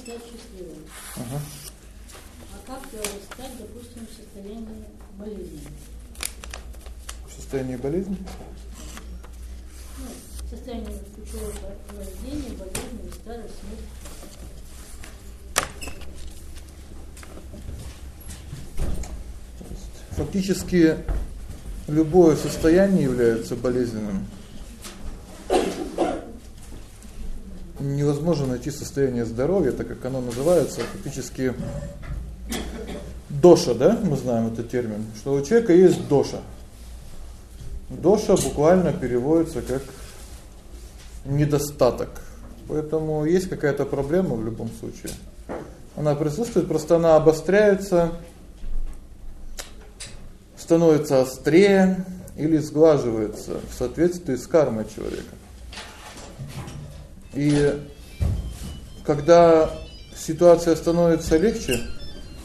стать счастливым. Ага. А как стать, допустим, в состоянии болезни? В состоянии болезни? Ну, в состоянии ключевого рождения, болезни, старость, смерть. Фактически любое состояние является болезненным. Невозможно найти состояние здоровья, так как оно называется фактически доша, да? Мы знаем этот термин, что у человека есть доша. Доша буквально переводится как недостаток. Поэтому есть какая-то проблема в любом случае. Она присутствует, просто она обостряется становится острее или сглаживается в соответствии с кармой человека. И когда ситуация становится легче,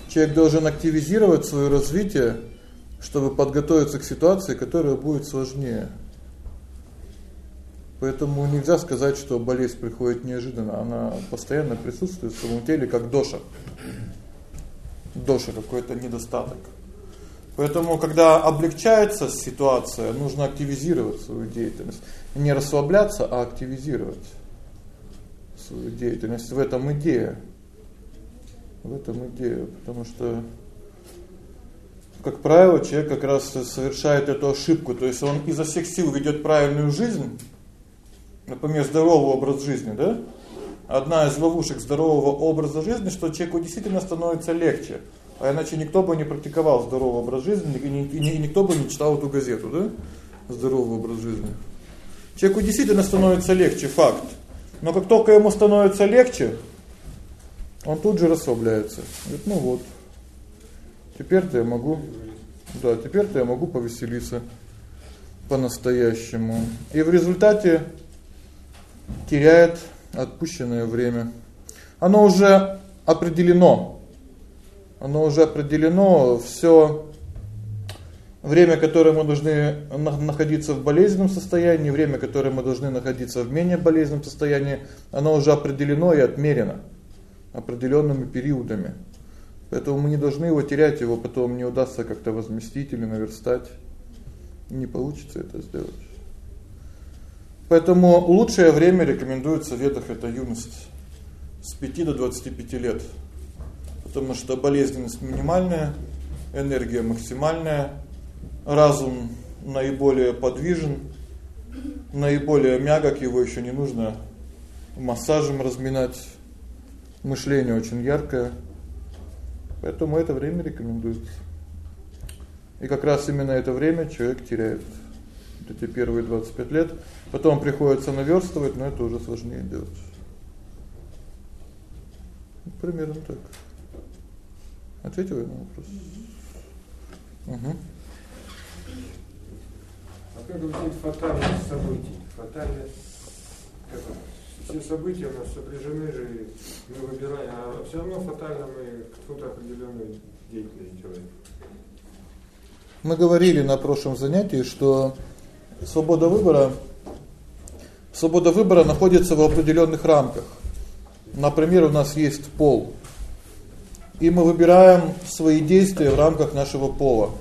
человек должен активизировать свое развитие, чтобы подготовиться к ситуации, которая будет сложнее. Поэтому нельзя сказать, что болезнь приходит неожиданно, она постоянно присутствует в своем теле как доша. Доша какой-то недостаток. Поэтому когда облегчается ситуация, нужно активизировать свою деятельность. Не расслабляться, а активизировать свою деятельность. В этом идея. В этом идея, потому что как правило, человек как раз совершает эту ошибку, то есть он изо всех сил ведёт правильную жизнь, например, здоровый образ жизни, да? Одна из ловушек здорового образа жизни, что человеку действительно становится легче. А иначе никто бы не практиковал здоровый образ жизни, и никто бы не читал эту газету, да? Здоровый образ жизни. Человеку действительно становится легче, факт. Но как только ему становится легче, он тут же расслабляется. Говорит: "Ну вот. Теперь-то я могу да, теперь-то я могу повеселиться по-настоящему". И в результате теряет отпущенное время. Оно уже определено оно уже определено, всё время, которое мы должны находиться в болезненном состоянии, время, которое мы должны находиться в менее болезненном состоянии, оно уже определено и отмерено определёнными периодами. Поэтому мы не должны его терять, его потом не удастся как-то возместить или наверстать. Не получится это сделать. Поэтому лучшее время рекомендуется в ведах это юность с 5 до 25 лет потому что болезненность минимальная, энергия максимальная, разум наиболее подвижен, наиболее мягок, его ещё не нужно массажем разминать. Мышление очень яркое. Поэтому это время рекомендуется. И как раз именно это время человек теряет эти первые 25 лет, потом приходится наверстывать, но это уже сложнее делать. Примерно так. Ответил я на вопрос. Угу. Как объяснить фатальность событий? Фатальность все события у нас сопряжены же, мы выбираем, а все равно фатально мы к какой-то определенной деятельности делаем. Мы говорили на прошлом занятии, что свобода выбора свобода выбора находится в определённых рамках. Например, у нас есть пол и мы выбираем свои действия в рамках нашего пола.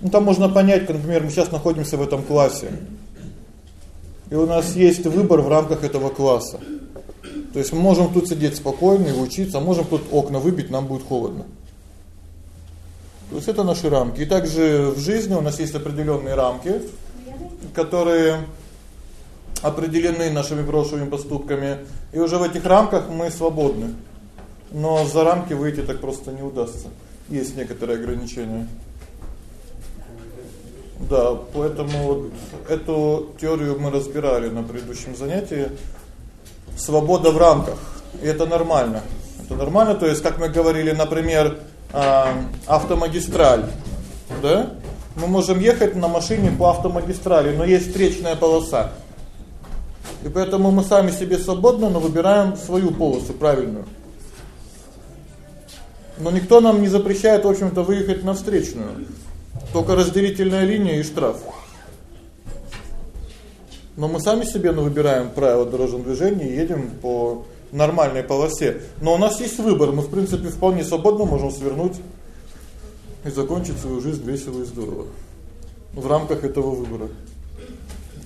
Ну там можно понять, например, мы сейчас находимся в этом классе. И у нас есть выбор в рамках этого класса. То есть мы можем тут сидеть спокойно и учиться, а можем тут окна выбить, нам будет холодно. То есть это наши рамки. И также в жизни у нас есть определённые рамки, которые определены нашими прошлыми поступками, и уже в этих рамках мы свободны. Но за рамки выйти так просто не удастся. Есть некоторые ограничения. Да, поэтому вот эту теорию мы разбирали на предыдущем занятии. Свобода в рамках. И это нормально. Это нормально, то есть, как мы говорили, например, автомагистраль, да? Мы можем ехать на машине по автомагистрали, но есть встречная полоса. И поэтому мы сами себе свободно, но выбираем свою полосу правильную. Но никто нам не запрещает, в общем-то, выехать на встречную. Только разделительная линия и штраф. Но мы сами себе ну, выбираем правила дорожного движения и едем по нормальной полосе. Но у нас есть выбор, мы в принципе вполне свободно можем свернуть и закончить свою жизнь весело и здорово. В рамках этого выбора.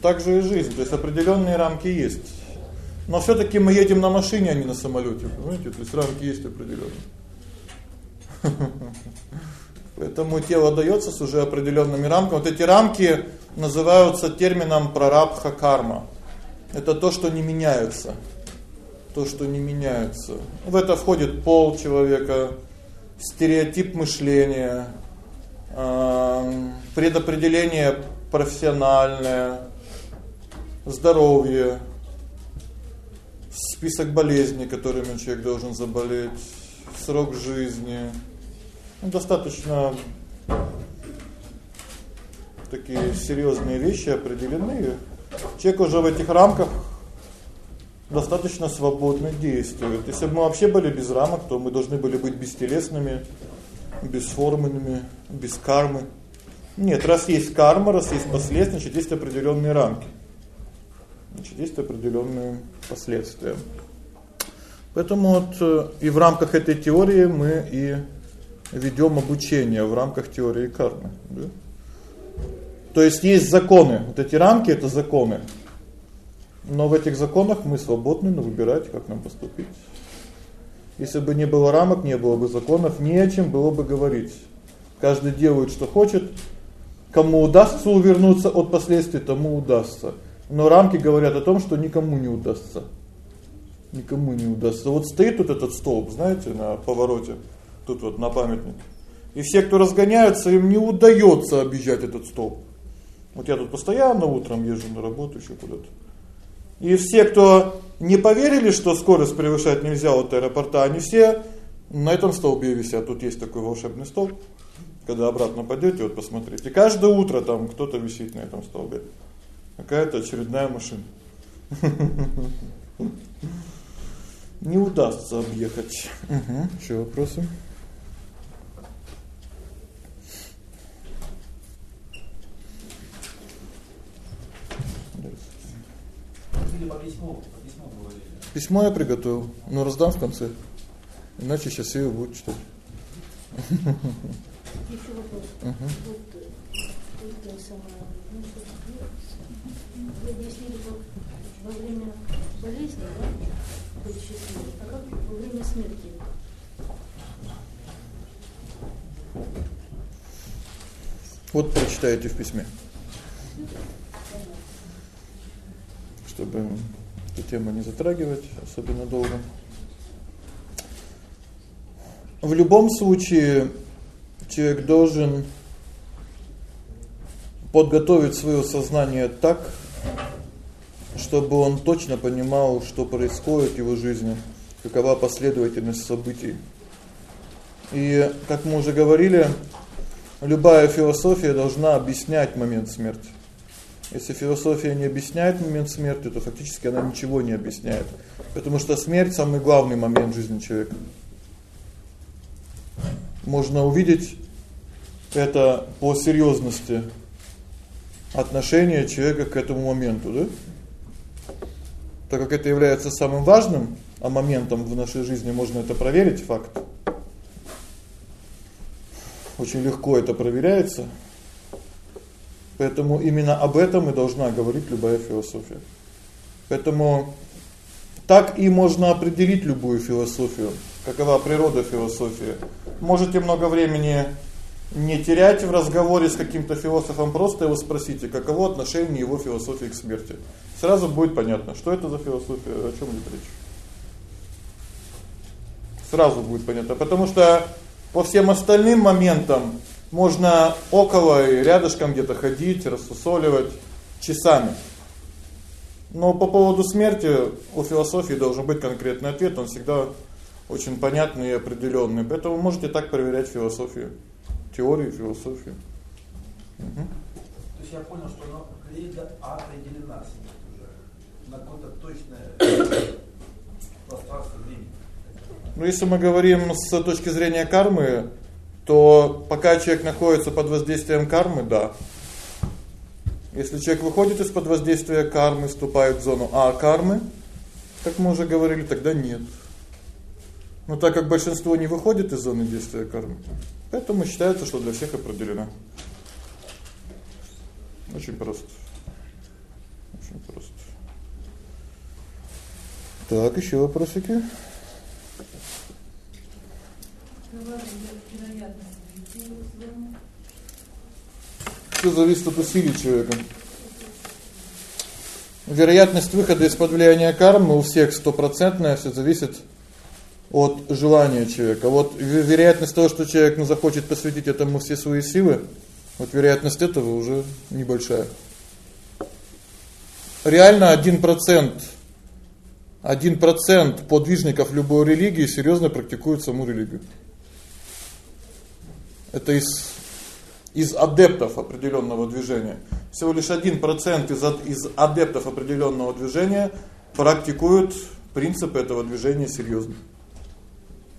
Так же и жизнь, то есть определённые рамки есть. Но всё-таки мы едем на машине, а не на самолёте, понимаете? То есть рамки есть определённые. Поэтому тело даётся с уже определёнными рамками. Вот эти рамки называются термином прарабха карма. Это то, что не меняется. То, что не меняется. В это входит пол человека, стереотип мышления, предопределение профессиональное, здоровье, список болезней, которыми человек должен заболеть, срок жизни. Ну, достаточно такие серьёзные вещи определены. Человек уже в этих рамках достаточно свободно действует. Если бы мы вообще были без рамок, то мы должны были быть бестелесными, бесформенными, без кармы. Нет, раз есть карма, раз есть последствия, значит, есть определённые рамки. Значит, есть определённые последствия. Поэтому вот э, и в рамках этой теории мы и ведём обучение в рамках теории кармы, да? То есть есть законы. Вот эти рамки это законы. Но в этих законах мы свободны выбирать, как нам поступить. Если бы не было рамок, не было бы законов, не о чем было бы говорить. Каждый делает что хочет. Кому удастся увернуться от последствий, тому удастся. Но рамки говорят о том, что никому не удастся. Никому не удастся. Вот стоит тут этот столб, знаете, на повороте, тут вот на памятник. И все, кто разгоняются, им не удаётся объезжать этот столб. Вот я тут постоянно утром езжу на работу ещё куда-то. И все, кто не поверили, что скорость превышать нельзя от аэропорта, они все на этом столбе висят. Тут есть такой волшебный столб. Когда обратно пойдёте, вот посмотрите. Каждое утро там кто-то висит на этом столбе. Какая-то очередная машина. Не удастся объехать. Угу. Ещё вопросы? Письмо я приготовил, но раздам в конце. Иначе сейчас её будет читать. Ещё вопрос. Угу. Вот это самое, ну, вы объяснили, как во время болезни, да, быть счастливым, а как во время смерти? Вот прочитаете в письме. Чтобы эту тему не затрагивать особенно долго. В любом случае человек должен подготовить своё сознание так, чтобы он точно понимал, что происходит в его жизни, какова последовательность событий. И как мы уже говорили, любая философия должна объяснять момент смерти. Если философия не объясняет момент смерти, то фактически она ничего не объясняет, потому что смерть самый главный момент жизни человека. Можно увидеть это по серьёзности отношения человека к этому моменту, да? Так как это является самым важным а моментом в нашей жизни, можно это проверить факт. Очень легко это проверяется. Поэтому именно об этом и должна говорить любая философия. Поэтому так и можно определить любую философию. Какова природа философии? Можете много времени не терять в разговоре с каким-то философом, просто его спросите, каково отношение его философии к смерти. Сразу будет понятно, что это за философия, о чём идет речь. Сразу будет понятно, потому что по всем остальным моментам можно около и рядышком где-то ходить, рассусоливать часами. Но по поводу смерти у философии должен быть конкретный ответ, он всегда очень понятный и определённый. Поэтому можете так проверять философию, теорию философию. Угу. То есть я понял, что оно определена смерть уже на какое-то точное пространство времени. Ну если мы говорим с точки зрения кармы, то пока человек находится под воздействием кармы, да. Если человек выходит из-под воздействия кармы, вступает в зону А кармы, как мы уже говорили, тогда нет. Но так как большинство не выходит из зоны действия кармы, поэтому считается, что для всех определено. Очень просто. Очень просто. Так, ещё вопросики? Всё зависит от усилий человека. Вероятность выхода из-под влияния кармы у всех стопроцентная, всё зависит от желания человека. Вот вероятность того, что человек ну захочет посвятить этому все свои силы, вот вероятность этого уже небольшая. Реально 1% 1% подвижников любой религии серьёзно практикуют саму религию. Это из из адептов определённого движения. Всего лишь 1% из из адептов определённого движения практикуют принципы этого движения серьёзно.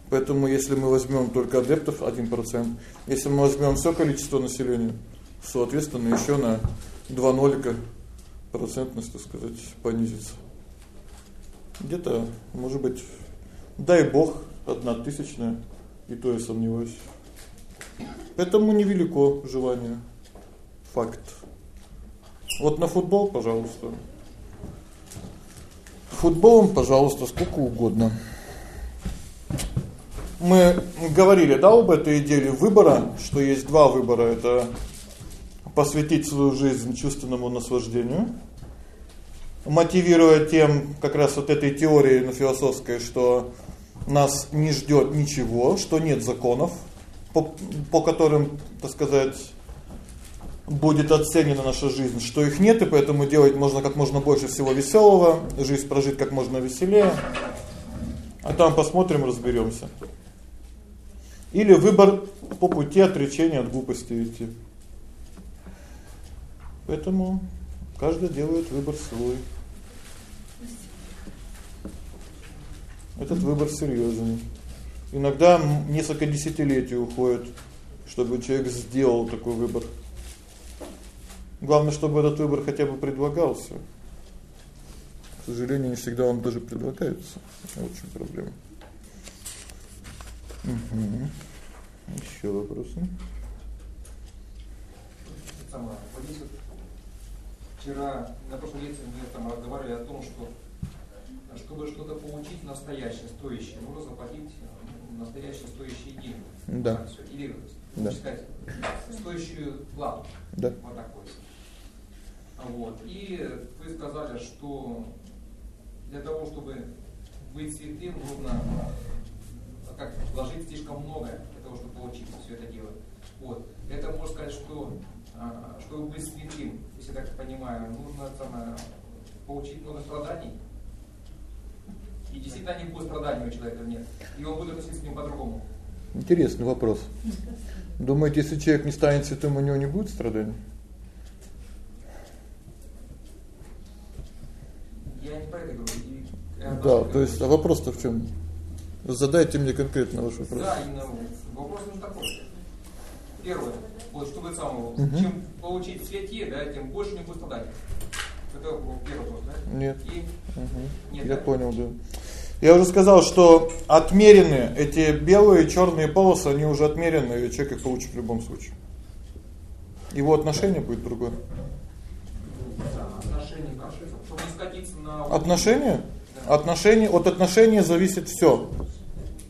Поэтому если мы возьмём только адептов 1%, если мы возьмём всё количество населения, соответственно, ещё на 2 нолика процентность, так сказать, понизится. Где-то, может быть, дай бог, одна тысячная, и то я сомневаюсь. Поэтому невелико желание. Факт. Вот на футбол, пожалуйста. Футболом, пожалуйста, сколько угодно. Мы говорили, да, об этой идее выбора, что есть два выбора это посвятить свою жизнь чувственному наслаждению, мотивируя тем, как раз вот этой теорией на философской, что нас не ждёт ничего, что нет законов, по, по которым, так сказать, будет оценена наша жизнь, что их нет, и поэтому делать можно как можно больше всего весёлого, жизнь прожить как можно веселее. А там посмотрим, разберёмся. Или выбор по пути отречения от глупости идти. Поэтому каждый делает выбор свой. Этот выбор серьёзный. Иногда несколько десятилетий уходит, чтобы человек сделал такой выбор. Главное, чтобы этот выбор хотя бы предлагался. К сожалению, не всегда он даже предлагается. Очень проблема. Угу. Ещё вопросы? Сама, вчера на прошлой лекции мы там разговаривали о том, что чтобы что-то получить настоящее, стоящее, нужно заплатить настоящие стоящие деньги. Да. Или да. сказать, стоящую плату. Да. Вот такой. Вот. И вы сказали, что для того, чтобы быть святым, нужно как вложить слишком много для того, чтобы получить все это дело. Вот. Это можно сказать, что а, чтобы быть святым, если я так понимаю, нужно самое, получить много страданий, и действительно не будет страданий у человека, нет. И он будет относиться к ним по-другому. Интересный вопрос. Думаете, если человек не станет святым, у него не будет страданий? Я не про это говорю. Да, то есть, а вопрос-то в чем? Задайте мне конкретно ваш вопрос. Да, именно вопрос он такой. Первое, вот чтобы самого, угу. чем получить святие, да, тем больше не будет страдать. Это первый вопрос, да? Нет. И... Угу. Нет, Я да? понял, да. Я уже сказал, что отмерены эти белые и черные полосы, они уже отмерены, и человек их получит в любом случае. Его отношение будет другое. Отношение на Отношения? Да. Отношения, от отношения зависит всё.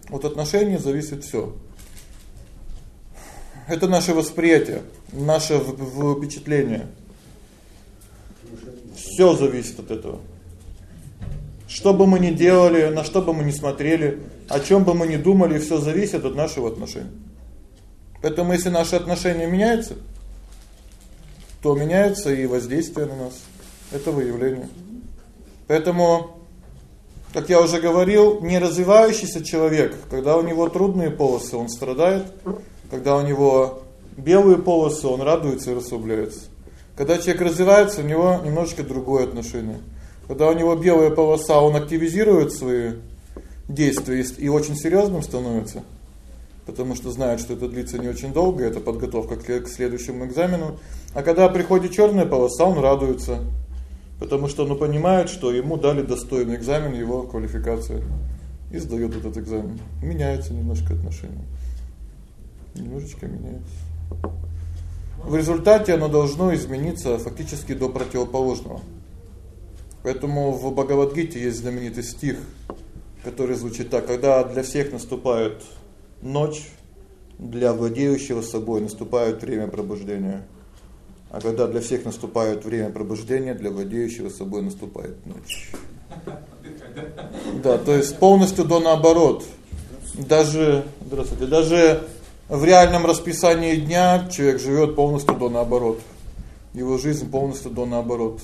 От отношения зависит всё. Это наше восприятие, наше впечатление. Всё зависит от этого. Что бы мы ни делали, на что бы мы ни смотрели, о чём бы мы ни думали, всё зависит от нашего отношения. Поэтому если наши отношения меняются, то меняется и воздействие на нас этого явления. Поэтому как я уже говорил, не развивающийся человек, когда у него трудные полосы, он страдает, когда у него белые полосы, он радуется и расслабляется. Когда человек развивается, у него немножечко другое отношение. Когда у него белая полоса, он активизирует свои действия и очень серьёзным становится, потому что знает, что это длится не очень долго, это подготовка к следующему экзамену. А когда приходит чёрная полоса, он радуется. Потому что он понимает, что ему дали достойный экзамен, его квалификация. И сдаёт этот экзамен. Меняется немножко отношение. Немножечко меняется. В результате оно должно измениться фактически до противоположного. Поэтому в Бхагавад-гите есть знаменитый стих, который звучит так: когда для всех наступает ночь, для владеющего собой наступает время пробуждения. А когда для всех наступает время пробуждения, для владеющего собой наступает ночь. Да, то есть полностью до наоборот. Даже, здравствуйте, даже в реальном расписании дня человек живет полностью до наоборот. Его жизнь полностью до наоборот.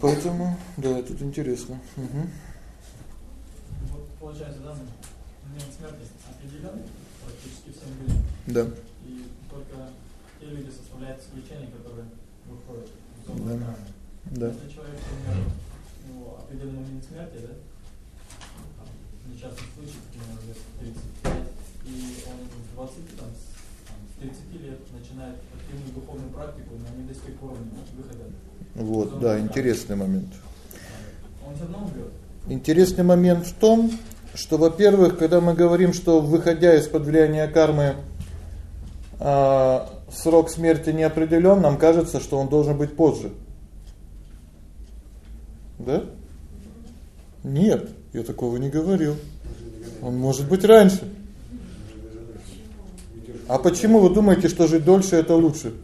Поэтому, да, это интересно. Угу. Вот получается, да, момент смерти определённый практически всем людям. Да. И только те люди составляют исключения, которые выходят в зону да. Да. Если человек, например, ну, определенный момент смерти, да, несчастный случай, например, лет 35, и он в 20, там, с 30 лет начинает активную духовную практику, но не достиг уровня выхода. Вот, да, интересный момент. Он все равно умрет. Интересный момент в том, что, во-первых, когда мы говорим, что выходя из-под влияния кармы, э, срок смерти не определён, нам кажется, что он должен быть позже. Да? Нет, я такого не говорил. Он может быть раньше. А почему вы думаете, что жить дольше это лучше?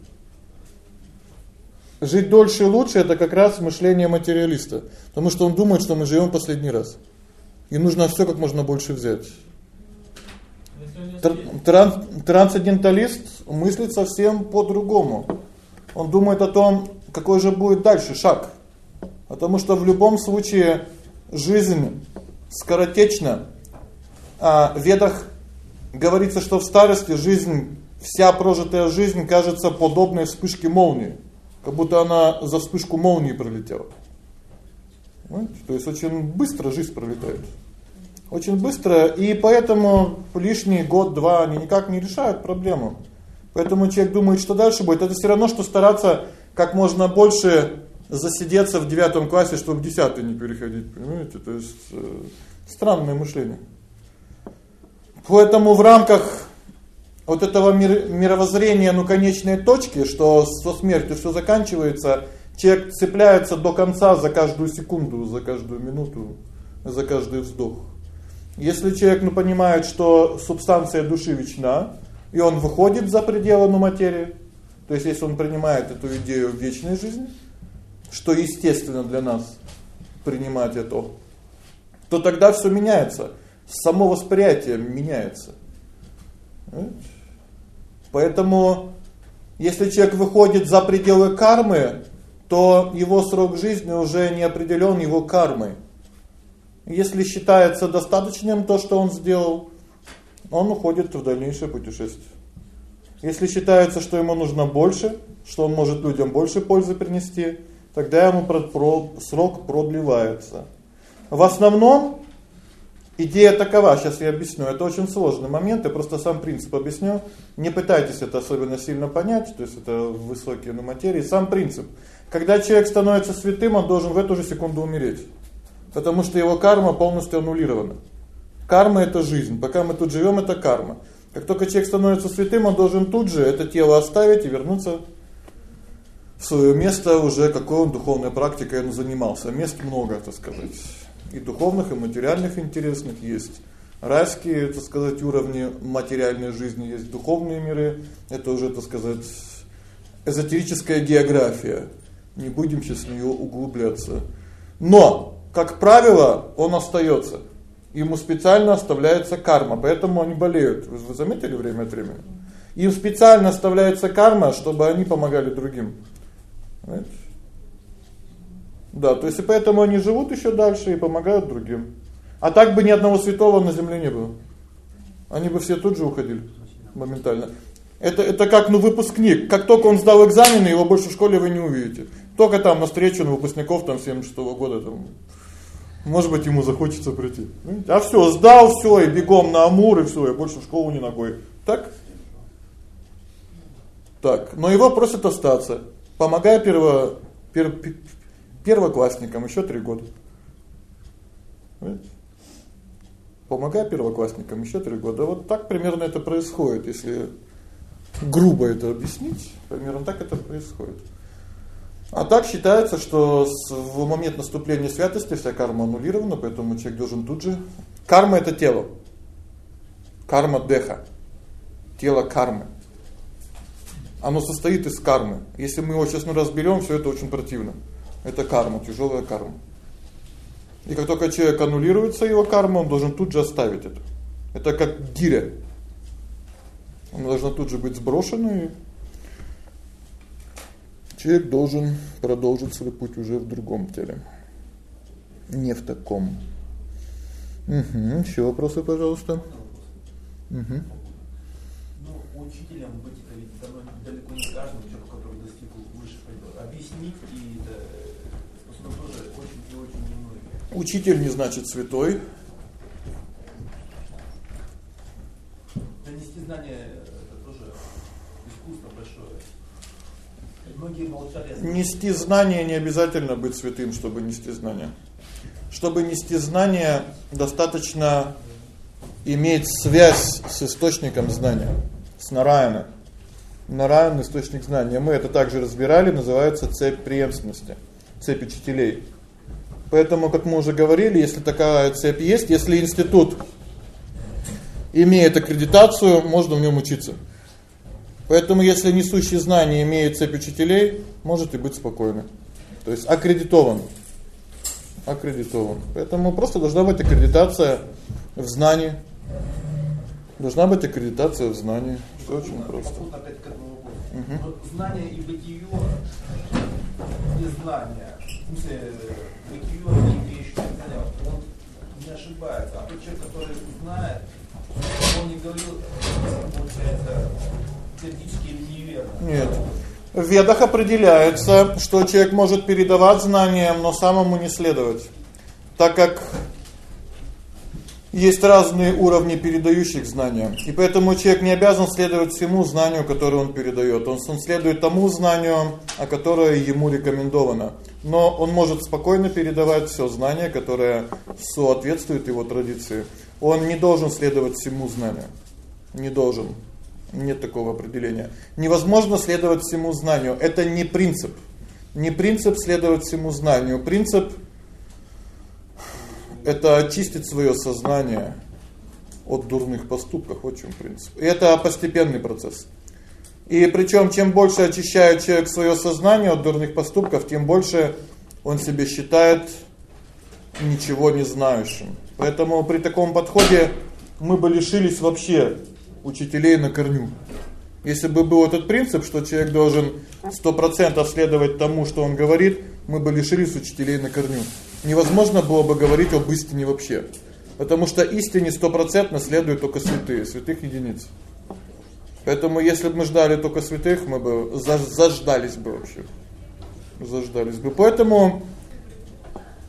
Жить дольше лучше это как раз мышление материалиста, потому что он думает, что мы живем последний раз. И нужно все как можно больше взять. Транс трансценденталист мыслит совсем по-другому. Он думает о том, какой же будет дальше шаг. Потому что в любом случае жизнь скоротечна. А в Ведах говорится, что в старости жизнь, вся прожитая жизнь кажется подобной вспышке молнии, как будто она за вспышку молнии пролетела. Понимаете? То есть очень быстро жизнь пролетает. Очень быстро, и поэтому лишний год-два они никак не решают проблему. Поэтому человек думает, что дальше будет. Это все равно что стараться как можно больше засидеться в девятом классе, чтобы в десятый не переходить, понимаете? То есть э, странное мышление. Поэтому в рамках вот этого мир, мировоззрения, ну, конечной точки, что со смертью всё заканчивается, человек цепляется до конца за каждую секунду, за каждую минуту, за каждый вздох. Если человек ну понимает, что субстанция души вечна, и он выходит за пределы ну материи, то есть если он принимает эту идею вечной жизни, что естественно для нас принимать это, то тогда всё меняется. Само восприятие меняется. Поэтому если человек выходит за пределы кармы, то его срок жизни уже не определён его кармой. Если считается достаточным то, что он сделал, он уходит в дальнейшее путешествие. Если считается, что ему нужно больше, что он может людям больше пользы принести, тогда ему срок продлевается. В основном идея такова, сейчас я объясню. Это очень сложный момент, я просто сам принцип объясню. Не пытайтесь это особенно сильно понять, то есть это высокие на материи, сам принцип. Когда человек становится святым, он должен в эту же секунду умереть потому что его карма полностью аннулирована. Карма это жизнь. Пока мы тут живем, это карма. Как только человек становится святым, он должен тут же это тело оставить и вернуться в свое место уже какой он духовной практикой он занимался. Мест много, так сказать. И духовных, и материальных интересных есть. Райские, так сказать, уровни материальной жизни есть, духовные миры. Это уже, так сказать, эзотерическая география. Не будем сейчас в неё углубляться. Но как правило, он остаётся. Ему специально оставляется карма, поэтому они болеют. Вы заметили время от времени? Им специально оставляется карма, чтобы они помогали другим. Понимаете? Да, то есть и поэтому они живут ещё дальше и помогают другим. А так бы ни одного святого на земле не было. Они бы все тут же уходили моментально. Это это как ну выпускник. Как только он сдал экзамены, его больше в школе вы не увидите. Только там на встречу на выпускников там 76 -го года там может быть, ему захочется прийти. А всё, сдал всё и бегом на Амур и всё, я больше в школу не ногой. Так? Так, но его просят остаться. Помогай перво Пер, первоклассникам еще три года. Понимаете? Помогай первоклассникам еще три года. Вот так примерно это происходит, если грубо это объяснить, примерно так это происходит. А так считается, что в момент наступления святости вся карма аннулирована, поэтому человек должен тут же карма это тело. Карма деха. Тело кармы. Оно состоит из кармы. Если мы его сейчас ну разберём, всё это очень противно. Это карма, тяжёлая карма. И как только человек аннулируется его карма, он должен тут же оставить это. Это как гиря. Она должна тут же быть сброшена и человек должен продолжить свой путь уже в другом теле. Не в таком. Угу. Ещё вопросы, пожалуйста. Угу. Ну, учителем быть это ведь далеко не каждому человеку, который достиг выше пойдёт. Объяснить и это просто тоже очень и очень немногие. Учитель не значит святой. Донести знания это тоже искусство большое. Многие молчали. Нести знания не обязательно быть святым, чтобы нести знания. Чтобы нести знания, достаточно иметь связь с источником знания, с Нараяна. Нараян источник знания. Мы это также разбирали, называется цепь преемственности, цепь учителей. Поэтому, как мы уже говорили, если такая цепь есть, если институт имеет аккредитацию, можно в нём учиться. Поэтому если несущий знания имеет цепь учителей, можете быть спокойны. То есть аккредитован. Аккредитован. Поэтому просто должна быть аккредитация в знании. Должна быть аккредитация в знании. Всё очень просто. Вот знание и бытие и знание. В смысле, бытие и вещи, знание, он не ошибается. А тот человек, который знает, он не говорил, получается, теоретически или неверно. Нет. В ведах определяется, что человек может передавать знания, но самому не следовать. Так как есть разные уровни передающих знания. И поэтому человек не обязан следовать всему знанию, которое он передаёт. Он он следует тому знанию, о которое ему рекомендовано. Но он может спокойно передавать всё знание, которое соответствует его традиции. Он не должен следовать всему знанию. Не должен. Нет такого определения. Невозможно следовать всему знанию. Это не принцип. Не принцип следовать всему знанию. Принцип это очистить своё сознание от дурных поступков, вот в чём принцип. И это постепенный процесс. И причём чем больше очищает человек своё сознание от дурных поступков, тем больше он себя считает ничего не знающим. Поэтому при таком подходе мы бы лишились вообще учителей на корню. Если бы был этот принцип, что человек должен 100% следовать тому, что он говорит, мы бы лишились учителей на корню. Невозможно было бы говорить об истине вообще. Потому что истине стопроцентно следуют только святые, святых единиц. Поэтому если бы мы ждали только святых, мы бы заждались бы вообще. Заждались бы. Поэтому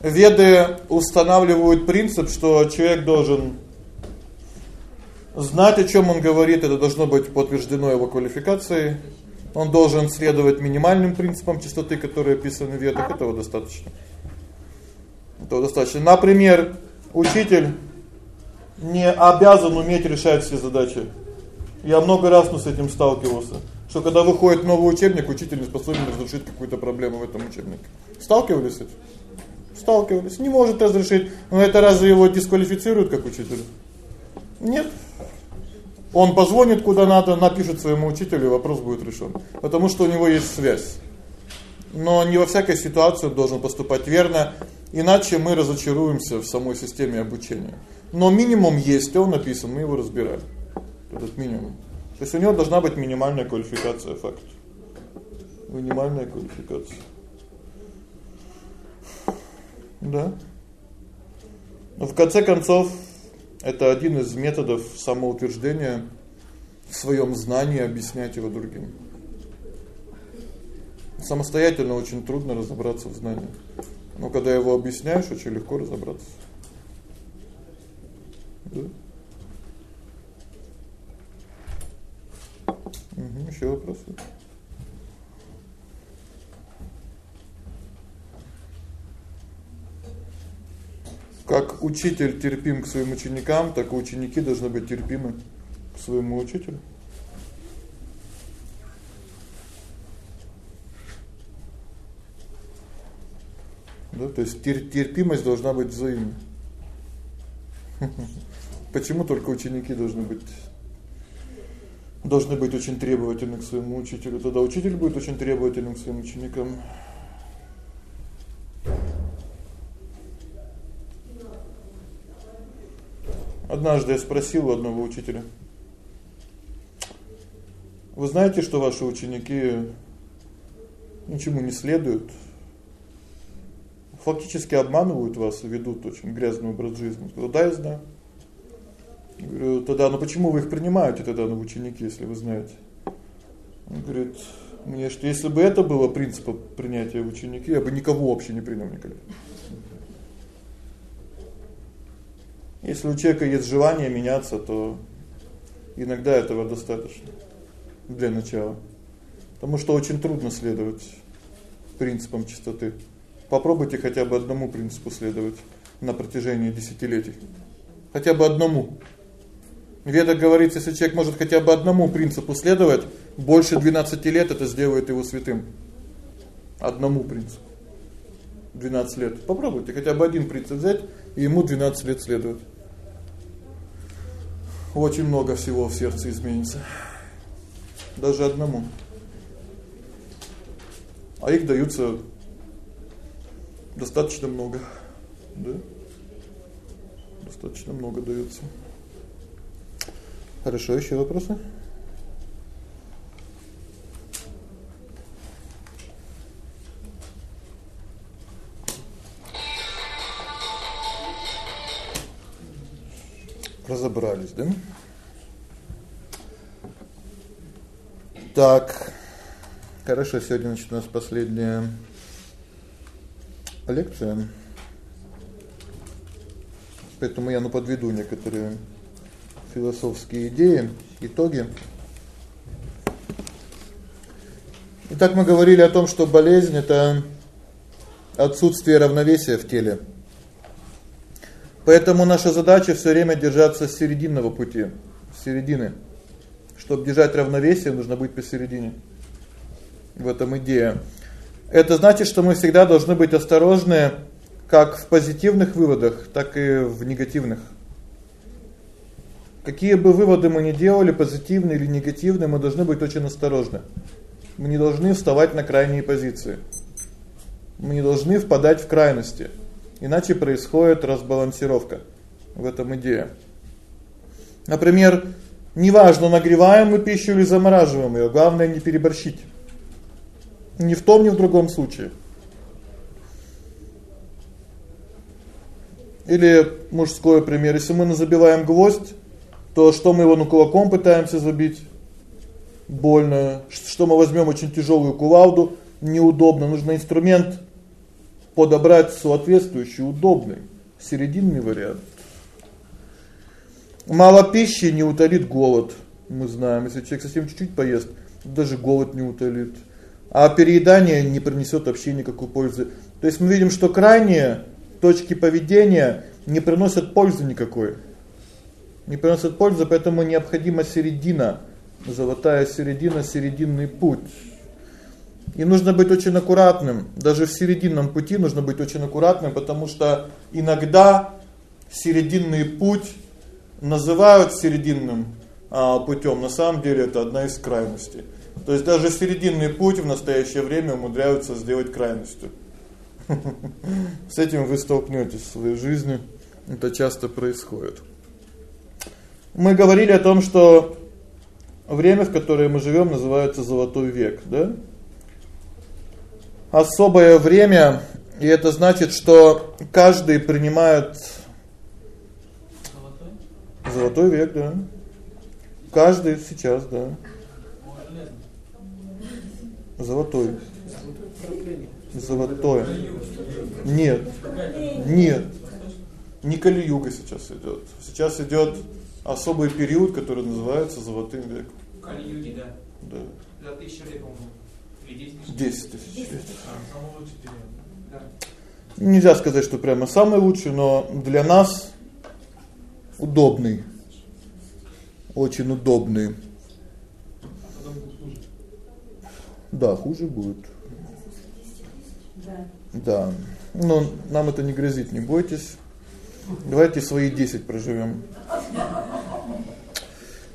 веды устанавливают принцип, что человек должен знать, о чём он говорит, это должно быть подтверждено его квалификацией. Он должен следовать минимальным принципам чистоты, которые описаны в ведах, этого достаточно. Этого достаточно. Например, учитель не обязан уметь решать все задачи. Я много раз ну, с этим сталкивался, что когда выходит новый учебник, учитель не способен разрешить какую-то проблему в этом учебнике. Сталкивались с этим? Сталкивались. Не может разрешить. Но это разве его дисквалифицирует как учителя? Нет. Он позвонит куда надо, напишет своему учителю, вопрос будет решен, потому что у него есть связь. Но не во всякой ситуации должен поступать верно, иначе мы разочаруемся в самой системе обучения. Но минимум есть, он написан, мы его разбираем. Этот минимум. То есть у него должна быть минимальная квалификация факт. Минимальная квалификация. Да. Но в конце концов это один из методов самоутверждения в своём знании, объяснять его другим. Самостоятельно очень трудно разобраться в знании. Но когда его объясняешь, очень легко разобраться. Угу, ещё вопросы? Как учитель терпим к своим ученикам, так и ученики должны быть терпимы к своему учителю. Да, то есть терпимость должна быть взаимной. Почему только ученики должны быть должны быть очень требовательны к своему учителю? Тогда учитель будет очень требовательным к своим ученикам. Однажды я спросил у одного учителя: "Вы знаете, что ваши ученики ничему не следуют? Фактически обманывают вас ведут очень грязный образ жизни?" сказал: "Да, я знаю". говорю: "Тогда, ну почему вы их принимаете тогда на ученики, если вы знаете?" Он говорит: "Мне что, если бы это было принципом принятия ученики, я бы никого вообще не принял никогда". Если у человека есть желание меняться, то иногда этого достаточно для начала. Потому что очень трудно следовать принципам чистоты. Попробуйте хотя бы одному принципу следовать на протяжении десятилетий. Хотя бы одному. Веда говорит, если человек может хотя бы одному принципу следовать, больше 12 лет это сделает его святым. Одному принципу. 12 лет. Попробуйте хотя бы один принцип взять, и ему 12 лет следовать очень много всего в сердце изменится. Даже одному. А их даются достаточно много. Да? Достаточно много даётся. Хорошо, ещё вопросы? Разобрались, да? Так. Хорошо, сегодня значит у нас последняя лекция. Поэтому я ну подведу некоторые философские идеи, итоги. Итак, мы говорили о том, что болезнь это отсутствие равновесия в теле. Поэтому наша задача всё время держаться серединного пути, середины. Чтобы держать равновесие, нужно быть посередине. В этом идея. Это значит, что мы всегда должны быть осторожны как в позитивных выводах, так и в негативных. Какие бы выводы мы ни делали, позитивные или негативные, мы должны быть очень осторожны. Мы не должны вставать на крайние позиции. Мы не должны впадать в крайности. Иначе происходит разбалансировка. В этом идея. Например, неважно, нагреваем мы пищу или замораживаем её, главное не переборщить. Ни в том, ни в другом случае. Или мужской пример, если мы забиваем гвоздь, то что мы его ну кулаком пытаемся забить? Больно. Что мы возьмём очень тяжёлую кувалду, неудобно, нужно инструмент подобрать соответствующий удобный серединный вариант. Мало пищи не утолит голод. Мы знаем, если человек совсем чуть-чуть поест, даже голод не утолит. А переедание не принесёт вообще никакой пользы. То есть мы видим, что крайние точки поведения не приносят пользы никакой. Не приносят пользы, поэтому необходима середина, золотая середина, серединный путь. И нужно быть очень аккуратным. Даже в серединном пути нужно быть очень аккуратным, потому что иногда серединный путь называют серединным а путём, на самом деле это одна из крайностей. То есть даже серединный путь в настоящее время умудряются сделать крайностью. С этим вы столкнётесь в своей жизни. Это часто происходит. Мы говорили о том, что время, в которое мы живём, называется золотой век, да? Особое время, и это значит, что каждый принимает золотой золотой век, да. Каждый сейчас, да. Золотой. Золотой. Нет. Нет. Не Кали-юга сейчас идёт. Сейчас идёт особый период, который называется золотым веком. Кали-юги, да. Да. За тысячу лет, по-моему. 10 тысяч лет. Нельзя сказать, что прямо самый лучший, но для нас удобный. Очень удобный. Да, хуже будет. Да. Да. Но нам это не грозит, не бойтесь. Давайте свои 10 проживем.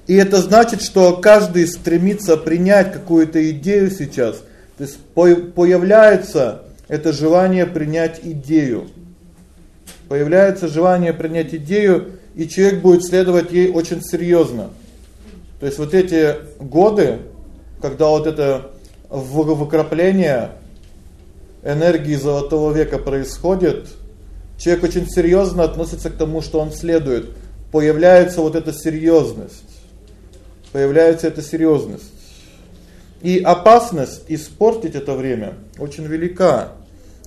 И это значит, что каждый стремится принять какую-то идею сейчас. То есть появляется это желание принять идею. Появляется желание принять идею, и человек будет следовать ей очень серьезно. То есть вот эти годы, когда вот это выкропление энергии золотого века происходит, человек очень серьезно относится к тому, что он следует. Появляется вот эта серьезность. Появляется эта серьезность. И опасность испортить это время очень велика.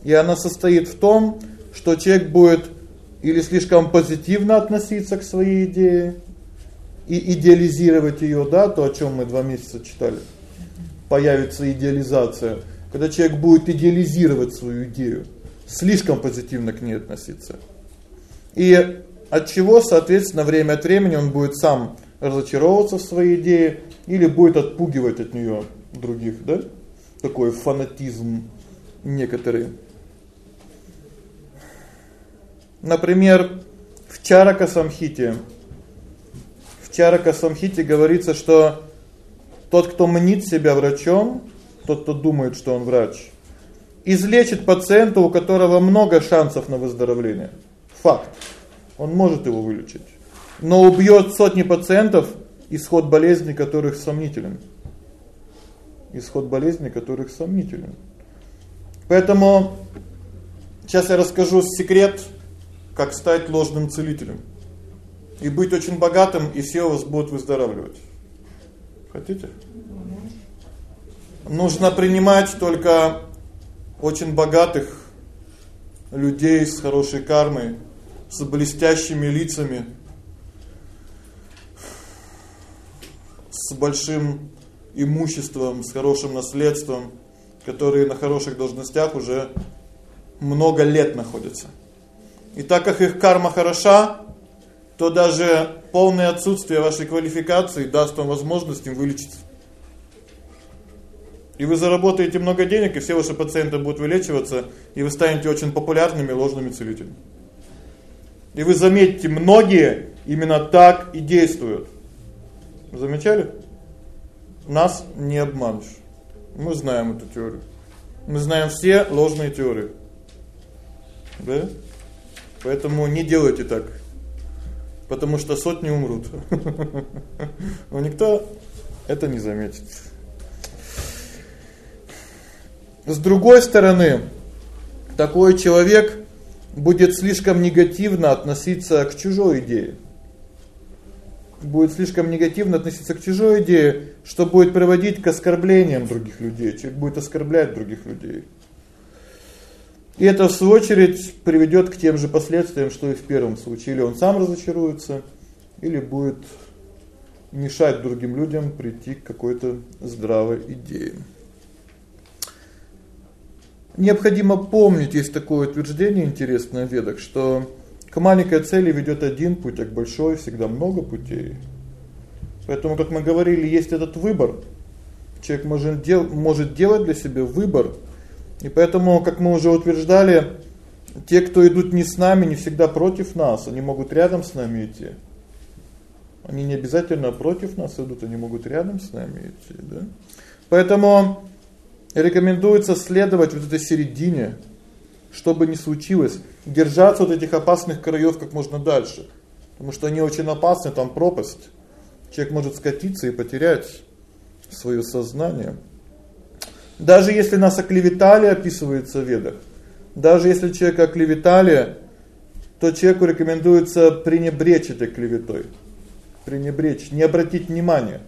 И она состоит в том, что человек будет или слишком позитивно относиться к своей идее и идеализировать её, да, то, о чём мы два месяца читали. Появится идеализация, когда человек будет идеализировать свою идею, слишком позитивно к ней относиться. И от чего, соответственно, время от времени он будет сам разочаровываться в своей идее или будет отпугивать от неё других, да? Такой фанатизм некоторые. Например, в Чарака Самхите в Чарака Самхите говорится, что тот, кто мнит себя врачом, тот, кто думает, что он врач, излечит пациента, у которого много шансов на выздоровление. Факт. Он может его вылечить. Но убьет сотни пациентов, исход болезни которых сомнителен исход болезни, которых сомнителен. Поэтому сейчас я расскажу секрет, как стать ложным целителем. И быть очень богатым, и все у вас будут выздоравливать. Хотите? Нужно принимать только очень богатых людей с хорошей кармой, с блестящими лицами, с большим имуществом, с хорошим наследством, которые на хороших должностях уже много лет находятся. И так как их карма хороша, то даже полное отсутствие вашей квалификации даст вам возможность им вылечиться. И вы заработаете много денег, и все ваши пациенты будут вылечиваться, и вы станете очень популярными ложными целителями. И вы заметите, многие именно так и действуют. Замечали? нас не обманешь. Мы знаем эту теорию. Мы знаем все ложные теории. Да? Поэтому не делайте так. Потому что сотни умрут. Но никто это не заметит. С другой стороны, такой человек будет слишком негативно относиться к чужой идее будет слишком негативно относиться к чужой идее, что будет приводить к оскорблениям других людей, человек будет оскорблять других людей. И это в свою очередь приведёт к тем же последствиям, что и в первом случае. Или он сам разочаруется, или будет мешать другим людям прийти к какой-то здравой идее. Необходимо помнить, есть такое утверждение интересное в Ведах, что к маленькой цели ведёт один путь, а к большой всегда много путей. Поэтому, как мы говорили, есть этот выбор. Человек может дел может делать для себя выбор. И поэтому, как мы уже утверждали, те, кто идут не с нами, не всегда против нас, они могут рядом с нами идти. Они не обязательно против нас идут, они могут рядом с нами идти, да? Поэтому рекомендуется следовать вот этой середине, чтобы не случилось держаться от этих опасных краёв как можно дальше, потому что они очень опасны, там пропасть. Человек может скатиться и потерять своё сознание. Даже если нас оклеветали, описывается в Ведах. Даже если человека оклеветали, то человеку рекомендуется пренебречь этой клеветой. Пренебречь, не обратить внимания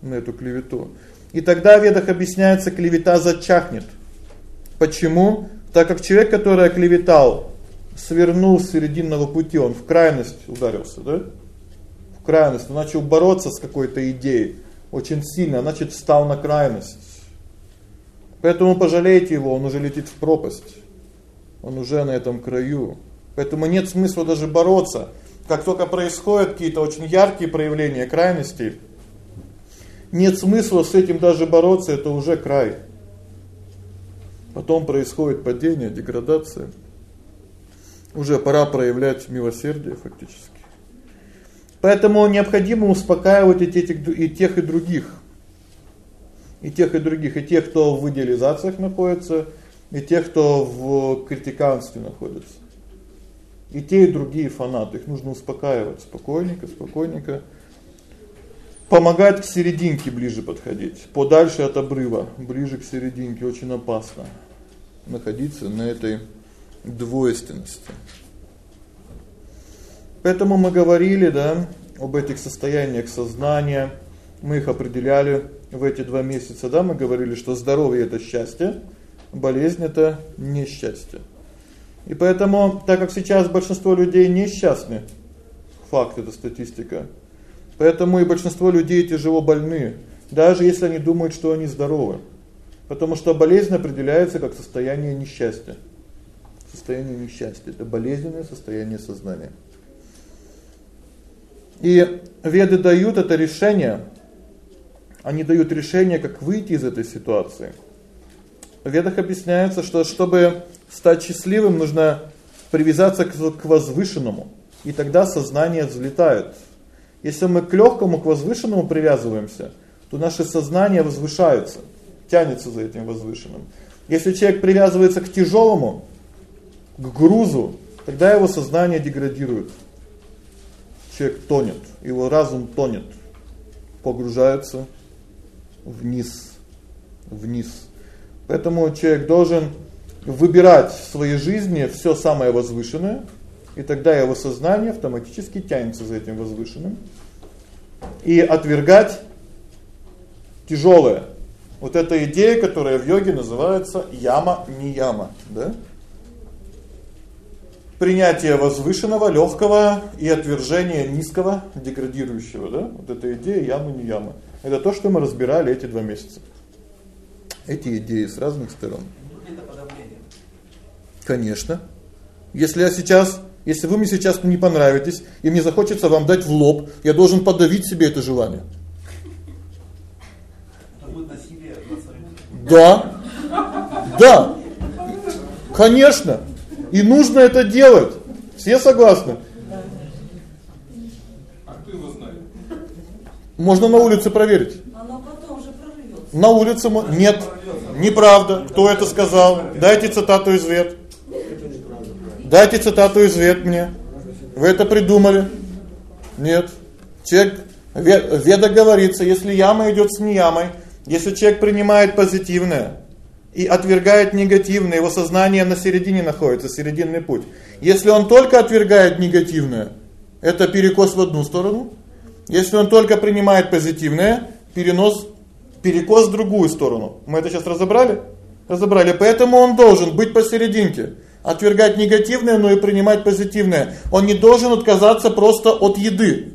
на эту клевету. И тогда в Ведах объясняется, клевета зачахнет. Почему? Так как человек, который оклеветал, свернул с серединного пути, он в крайность ударился, да? В крайность, он начал бороться с какой-то идеей очень сильно, значит, встал на крайность. Поэтому пожалейте его, он уже летит в пропасть. Он уже на этом краю. Поэтому нет смысла даже бороться. Как только происходят какие-то очень яркие проявления крайностей, нет смысла с этим даже бороться, это уже край. Потом происходит падение, деградация. Уже пора проявлять милосердие фактически. Поэтому необходимо успокаивать и тех, и тех, и других. И тех, и других, и тех, кто в идеализациях находится, и тех, кто в критиканстве находится. И те, и другие фанаты, их нужно успокаивать спокойненько, спокойненько. Помогать к серединке ближе подходить, подальше от обрыва, ближе к серединке очень опасно находиться на этой двойственности. Поэтому мы говорили, да, об этих состояниях сознания. Мы их определяли в эти два месяца, да, мы говорили, что здоровье это счастье, болезнь это несчастье. И поэтому, так как сейчас большинство людей несчастны, факт это статистика. Поэтому и большинство людей тяжело больны, даже если они думают, что они здоровы. Потому что болезнь определяется как состояние несчастья. Состояние несчастья это болезненное состояние сознания. И веды дают это решение. Они дают решение, как выйти из этой ситуации. В ведах объясняется, что чтобы стать счастливым, нужно привязаться к возвышенному, и тогда сознание взлетает. Если мы к легкому, к возвышенному привязываемся, то наше сознание возвышается, тянется за этим возвышенным. Если человек привязывается к тяжелому, к грузу, тогда его сознание деградирует человек тонет, его разум тонет, погружается вниз, вниз. Поэтому человек должен выбирать в своей жизни всё самое возвышенное, и тогда его сознание автоматически тянется за этим возвышенным. И отвергать тяжелое. Вот эта идея, которая в йоге называется яма не яма, да? Принятие возвышенного, легкого и отвержение низкого, деградирующего, да? Вот эта идея ямы не ямы. Это то, что мы разбирали эти два месяца. Эти идеи с разных сторон. Конечно. Если я сейчас, если вы мне сейчас не понравитесь, и мне захочется вам дать в лоб, я должен подавить себе это желание. Да. Да. Конечно. И нужно это делать. Все согласны? А кто его знает? Можно на улице проверить. Оно потом же прорвётся. На улице мо... нет. Неправда. Кто это сказал? Дайте цитату из вет. Дайте цитату из вет мне. Вы это придумали? Нет. Человек Веда говорится, если яма идет с неямой, если человек принимает позитивное, и отвергает негативное, его сознание на середине находится, серединный путь. Если он только отвергает негативное, это перекос в одну сторону. Если он только принимает позитивное, перенос перекос в другую сторону. Мы это сейчас разобрали? Разобрали. Поэтому он должен быть посерединке. Отвергать негативное, но и принимать позитивное. Он не должен отказаться просто от еды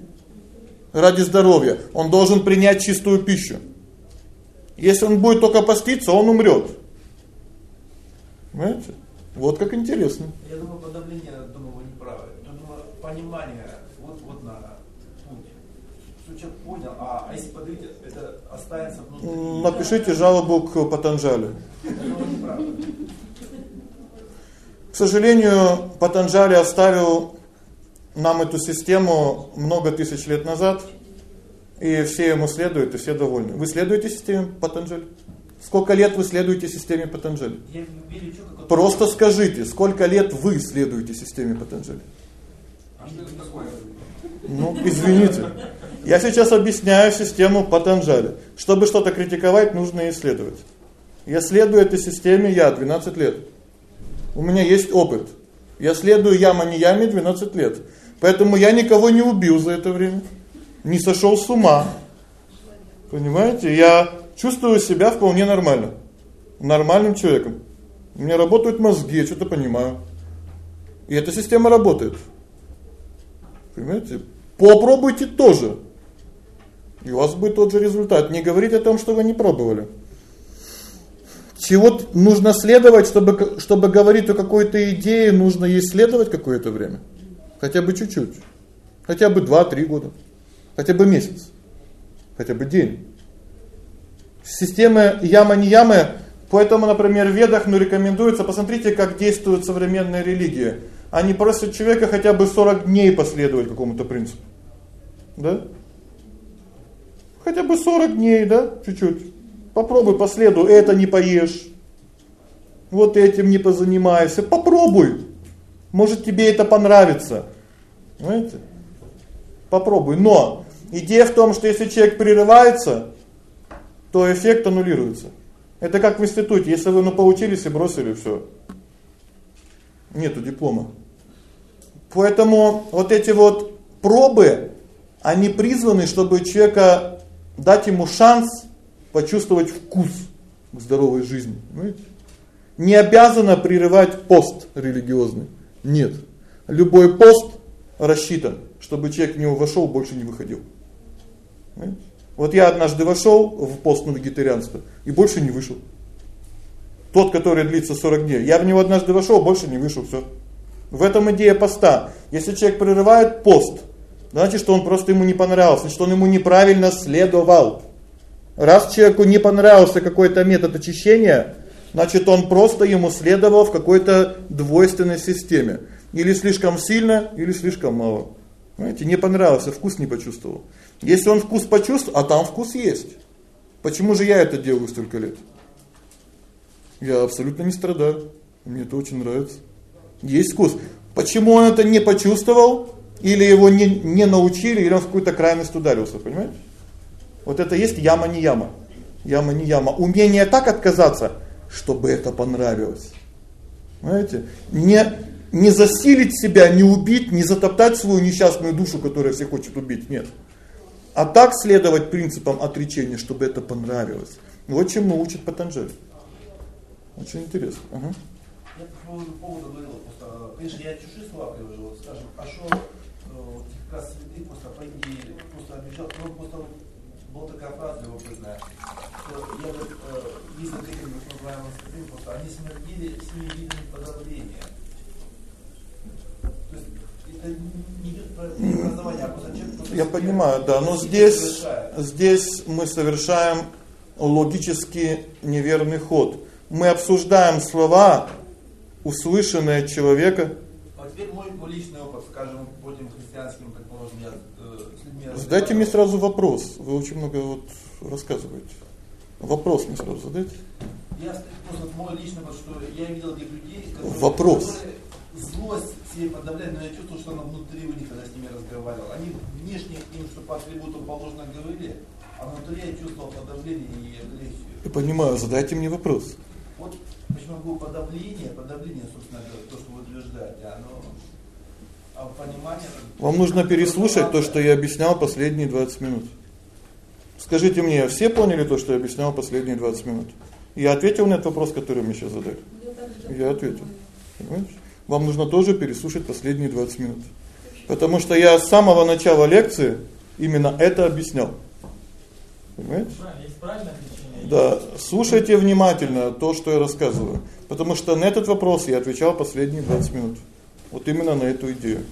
ради здоровья. Он должен принять чистую пищу. Если он будет только поститься, он умрет. Понимаете? Вот как интересно. Я думаю, подавление, думаю, вы не правы. Я думаю, понимание, вот, вот на человек понял, а, а если подавить, это останется внутри. Напишите жалобу к Патанджали. К сожалению, Патанджали оставил нам эту систему много тысяч лет назад, и все ему следуют, и все довольны. Вы следуете системе Патанджали? Сколько лет вы следуете системе Патанджали? Просто скажите, сколько лет вы следуете системе Патанджали? А что это такое? Ну, извините. Я сейчас объясняю систему Патанджали. Чтобы что-то критиковать, нужно исследовать. Я следую этой системе я 12 лет. У меня есть опыт. Я следую яма не яме 12 лет. Поэтому я никого не убил за это время. Не сошел с ума. Понимаете? Я чувствую себя вполне нормально. Нормальным человеком. У меня работают мозги, я что-то понимаю. И эта система работает. Понимаете? Попробуйте тоже. И у вас будет тот же результат. Не говорите о том, что вы не пробовали. чего нужно следовать, чтобы чтобы говорить о какой-то идее, нужно ей следовать какое-то время. Хотя бы чуть-чуть. Хотя бы 2-3 года. Хотя бы месяц. Хотя бы день. Система яма не ямы, поэтому, например, в Ведах ну рекомендуется, посмотрите, как действует современная религия. Они просят человека хотя бы 40 дней последовать какому-то принципу. Да? Хотя бы 40 дней, да? Чуть-чуть. Попробуй последуй, это не поешь. Вот этим не позанимайся. Попробуй. Может, тебе это понравится. Знаете? Попробуй. Но идея в том, что если человек прерывается, то эффект аннулируется. Это как в институте, если вы ну поучились и бросили всё. Нету диплома. Поэтому вот эти вот пробы, они призваны, чтобы человека дать ему шанс почувствовать вкус к здоровой жизни, понимаете? Не обязано прерывать пост религиозный. Нет. Любой пост рассчитан, чтобы человек в него вошел, больше не выходил. Понимаете? Вот я однажды вошел в пост на вегетарианство и больше не вышел. Тот, который длится 40 дней. Я в него однажды вошел, больше не вышел, всё. В этом идея поста. Если человек прерывает пост, значит, что он просто ему не понравился, что он ему неправильно следовал. Раз человеку не понравился какой-то метод очищения, значит, он просто ему следовал в какой-то двойственной системе. Или слишком сильно, или слишком мало. Знаете, не понравился, вкус не почувствовал. Если он вкус почувствовал, а там вкус есть. Почему же я это делаю столько лет? Я абсолютно не страдаю. Мне это очень нравится. Есть вкус. Почему он это не почувствовал или его не не научили, или он в какую-то крайность ударился, понимаете? Вот это есть яма не яма. Яма не яма. Умение так отказаться, чтобы это понравилось. Понимаете? Не не засилить себя, не убить, не затоптать свою несчастную душу, которая всех хочет убить. Нет. А так следовать принципам отречения, чтобы это понравилось. Вот чему учит Патанджали. Очень интересно. Ага. Я по поводу повода говорил, просто, конечно, я чужие слова привожу, вот, скажем, а что э, как раз просто по идее просто обижал, ну просто была такая фраза любопытная, что я вот э, видел таких называемых святых, просто они смердили семи видами подавления. То есть а Я понимаю, да, но здесь здесь мы совершаем логически неверный ход. Мы обсуждаем слова, услышанные от человека. А теперь мой, личный опыт, скажем, этим христианским, предположим, я э, с людьми Задайте мне сразу вопрос. Вы очень много вот рассказываете. Вопрос мне сразу задайте. Я просто мой личный опыт, что я видел этих людей, которые, Вопрос. которые злость себе подавляют, но я чувствую, что она внутри у них, когда с ними разговаривал. Они внешне к ним, что по атрибутам положено говорили, а внутри я чувствовал подавление и агрессию. Я понимаю, задайте мне вопрос. Вот почему я говорю подавление, подавление, собственно говоря, то, что вы утверждаете, оно а понимание... Вам нужно переслушать то, что я объяснял последние 20 минут. Скажите мне, все поняли то, что я объяснял последние 20 минут? Я ответил на этот вопрос, который мне сейчас задали. Я ответил. Понимаете? Вам нужно тоже переслушать последние 20 минут. Потому что я с самого начала лекции именно это объяснял. Понимаете? Да, слушайте внимательно то, что я рассказываю, потому что на этот вопрос я отвечал последние 20 минут. Вот именно на эту идею.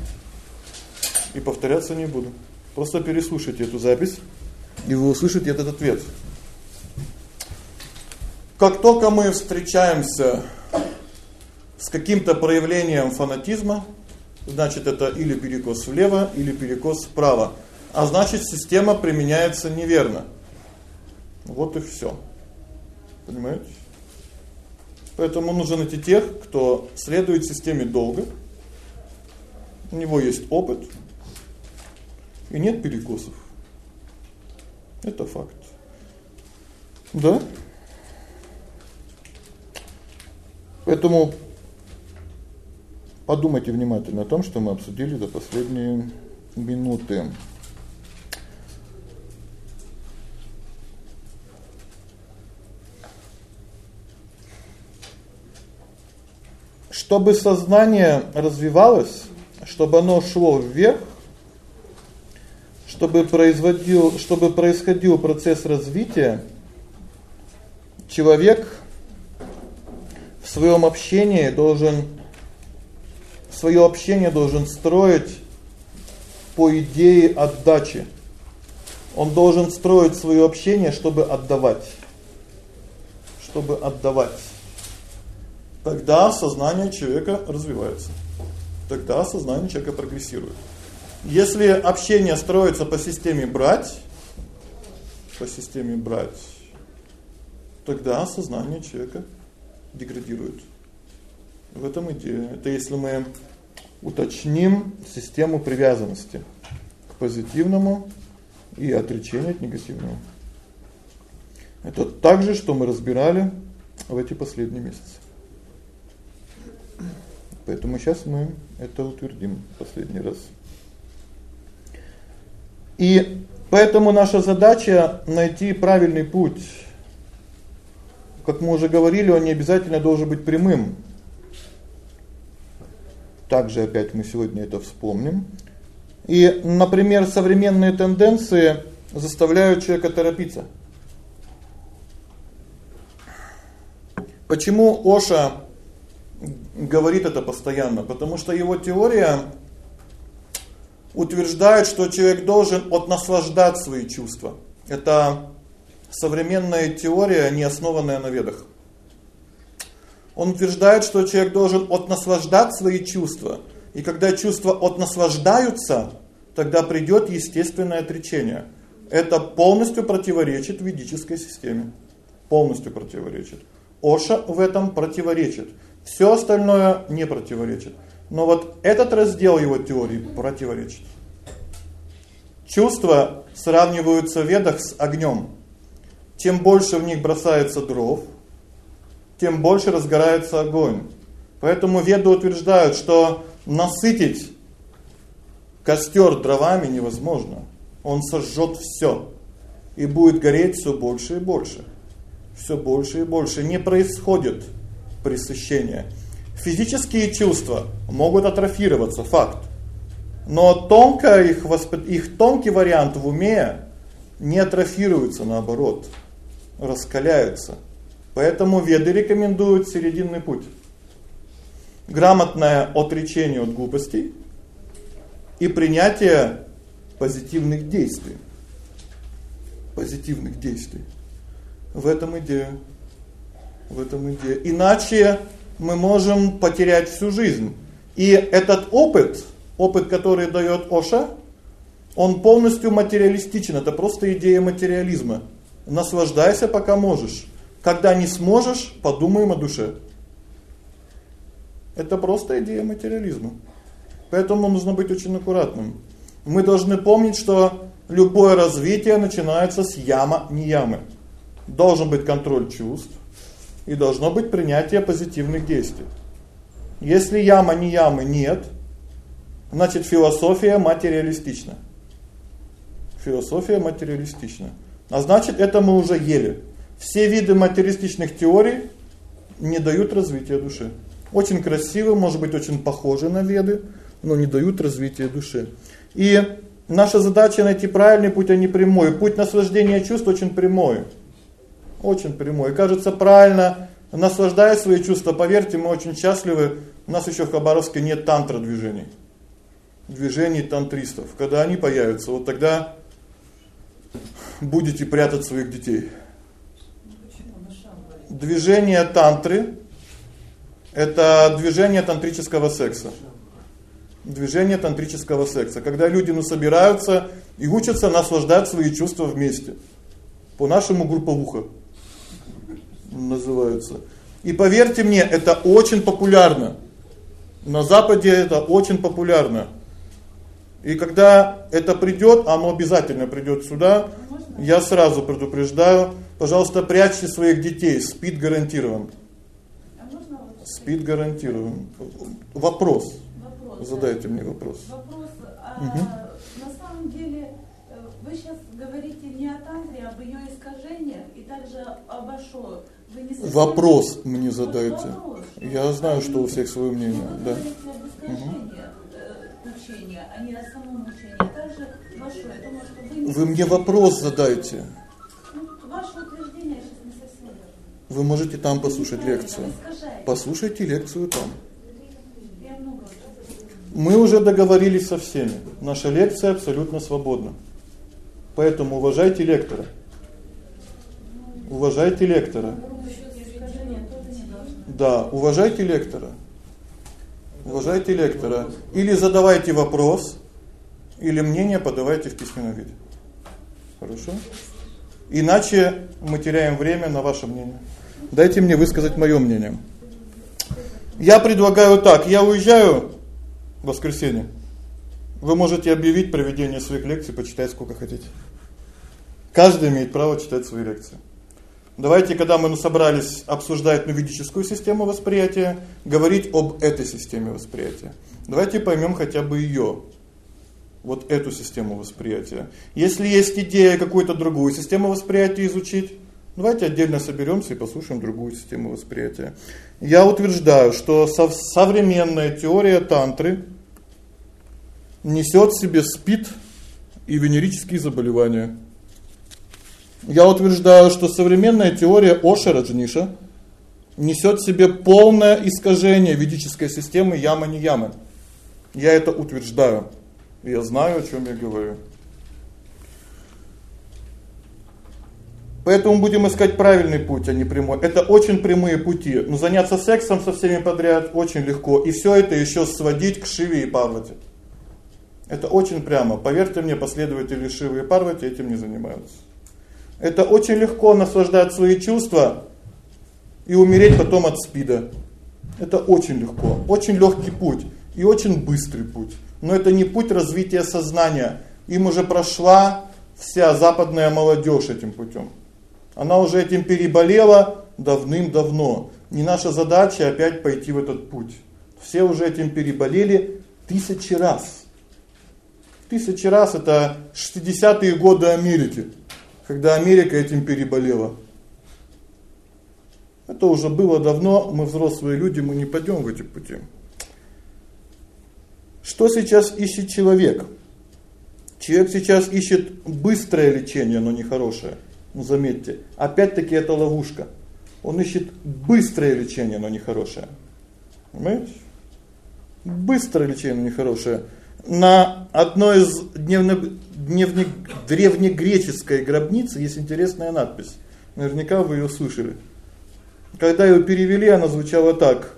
И повторяться не буду. Просто переслушайте эту запись, и вы услышите этот ответ. Как только мы встречаемся с каким-то проявлением фанатизма, значит это или перекос влево, или перекос вправо. А значит, система применяется неверно. Вот и всё. Понимаете? Поэтому нужно найти тех, кто следует системе долго. У него есть опыт. И нет перекосов. Это факт. Да? Поэтому подумайте внимательно о том, что мы обсудили за последние минуты. Чтобы сознание развивалось, чтобы оно шло вверх, чтобы производил, чтобы происходил процесс развития, человек в своем общении должен свое общение должен строить по идее отдачи. Он должен строить свое общение, чтобы отдавать. Чтобы отдавать. Тогда сознание человека развивается. Тогда сознание человека прогрессирует. Если общение строится по системе брать, по системе брать, тогда сознание человека деградирует. В этом идея. Это если мы уточним систему привязанности к позитивному и отречения от негативного. Это также, что мы разбирали в эти последние месяцы. Поэтому сейчас мы это утвердим последний раз. И поэтому наша задача найти правильный путь. Как мы уже говорили, он не обязательно должен быть прямым. Также опять мы сегодня это вспомним. И, например, современные тенденции заставляют человека торопиться. Почему Оша говорит это постоянно? Потому что его теория утверждает, что человек должен отнаслаждать свои чувства. Это современная теория, не основанная на ведах. Он утверждает, что человек должен отнаслаждать свои чувства. И когда чувства отнаслаждаются, тогда придёт естественное отречение. Это полностью противоречит ведической системе. Полностью противоречит. Оша в этом противоречит. Всё остальное не противоречит. Но вот этот раздел его теории противоречит. Чувства сравниваются в ведах с огнём. Чем больше в них бросается дров, тем больше разгорается огонь. Поэтому веды утверждают, что насытить костер дровами невозможно. Он сожжет все и будет гореть все больше и больше. все больше и больше не происходит пресыщения. Физические чувства могут атрофироваться, факт. Но тонко их воспри... их тонкий вариант в уме не атрофируется, наоборот, раскаляется. Поэтому веды рекомендуют серединный путь. Грамотное отречение от глупостей и принятие позитивных действий. Позитивных действий. В этом идея. В этом идея. Иначе мы можем потерять всю жизнь. И этот опыт, опыт, который даёт Оша, он полностью материалистичен. Это просто идея материализма. Наслаждайся, пока можешь. Когда не сможешь, подумаем о душе. Это просто идея материализма. Поэтому нужно быть очень аккуратным. Мы должны помнить, что любое развитие начинается с яма, не ямы. Должен быть контроль чувств и должно быть принятие позитивных действий. Если яма, не ямы нет, значит философия материалистична. Философия материалистична. А значит, это мы уже ели. Все виды материалистичных теорий не дают развития души. Очень красиво, может быть, очень похожи на веды, но не дают развития души. И наша задача найти правильный путь, а не прямой. Путь наслаждения чувств очень прямой. Очень прямой. Кажется, правильно наслаждая свои чувства, поверьте, мы очень счастливы. У нас еще в Хабаровске нет тантра движений. Движений тантристов. Когда они появятся, вот тогда будете прятать своих детей движение тантры это движение тантрического секса. Движение тантрического секса, когда люди ну собираются и учатся наслаждать свои чувства вместе. По-нашему групповуха называется. И поверьте мне, это очень популярно. На западе это очень популярно. И когда это придёт, оно обязательно придёт сюда. Я сразу предупреждаю, Пожалуйста, прячьте своих детей, спит гарантирован. А можно спит гарантирован. Вопрос. Вопрос. Задайте да. мне вопрос. Вопрос. А угу. на самом деле э, вы сейчас говорите не о тантре, а об ее искажениях и также об Ашо. Вы не Вопрос мне задайте. Вопрос. Я знаю, что у всех свое мнение, вы да. угу. учения, а не о самом учении. Также я думаю, что вы Вы мне вопрос задайте. Вы можете там послушать лекцию. Послушайте лекцию там. Мы уже договорились со всеми. Наша лекция абсолютно свободна. Поэтому уважайте лектора. Уважайте лектора. Да, уважайте лектора. Уважайте лектора. Или задавайте вопрос, или мнение подавайте в письменном виде. Хорошо? Иначе мы теряем время на ваше мнение. Дайте мне высказать моё мнение. Я предлагаю так: я уезжаю в воскресенье. Вы можете объявить проведение своих лекций, почитать сколько хотите. Каждый имеет право читать свои лекции. Давайте, когда мы собрались обсуждать новидическую систему восприятия, говорить об этой системе восприятия. Давайте поймем хотя бы ее, Вот эту систему восприятия. Если есть идея какую-то другую систему восприятия изучить, давайте отдельно соберемся и послушаем другую систему восприятия. Я утверждаю, что современная теория тантры несет в себе СПИД и венерические заболевания. Я утверждаю, что современная теория Оша Раджниша несет в себе полное искажение ведической системы яма-не-ямы. Я это утверждаю. Я знаю, о чём я говорю. Поэтому будем искать правильный путь, а не прямой. Это очень прямые пути. Но заняться сексом со всеми подряд очень легко, и всё это ещё сводить к Шиве и Парвати. Это очень прямо. Поверьте мне, последователи Шивы и Парвати этим не занимаются. Это очень легко наслаждать свои чувства и умереть потом от спида. Это очень легко. Очень лёгкий путь и очень быстрый путь. Но это не путь развития сознания. Им уже прошла вся западная молодежь этим путем. Она уже этим переболела давным-давно. Не наша задача опять пойти в этот путь. Все уже этим переболели тысячи раз. Тысячи раз это 60-е годы Америки когда Америка этим переболела. Это уже было давно, мы взрослые люди, мы не пойдём в эти пути. Что сейчас ищет человек? Человек сейчас ищет быстрое лечение, но не хорошее. Ну заметьте, опять-таки это ловушка. Он ищет быстрое лечение, но не хорошее. Понимаете? Быстрое лечение, но не хорошее. На одной из дневных дневник древнегреческой гробницы есть интересная надпись. Наверняка вы её слышали. Когда её перевели, она звучала так: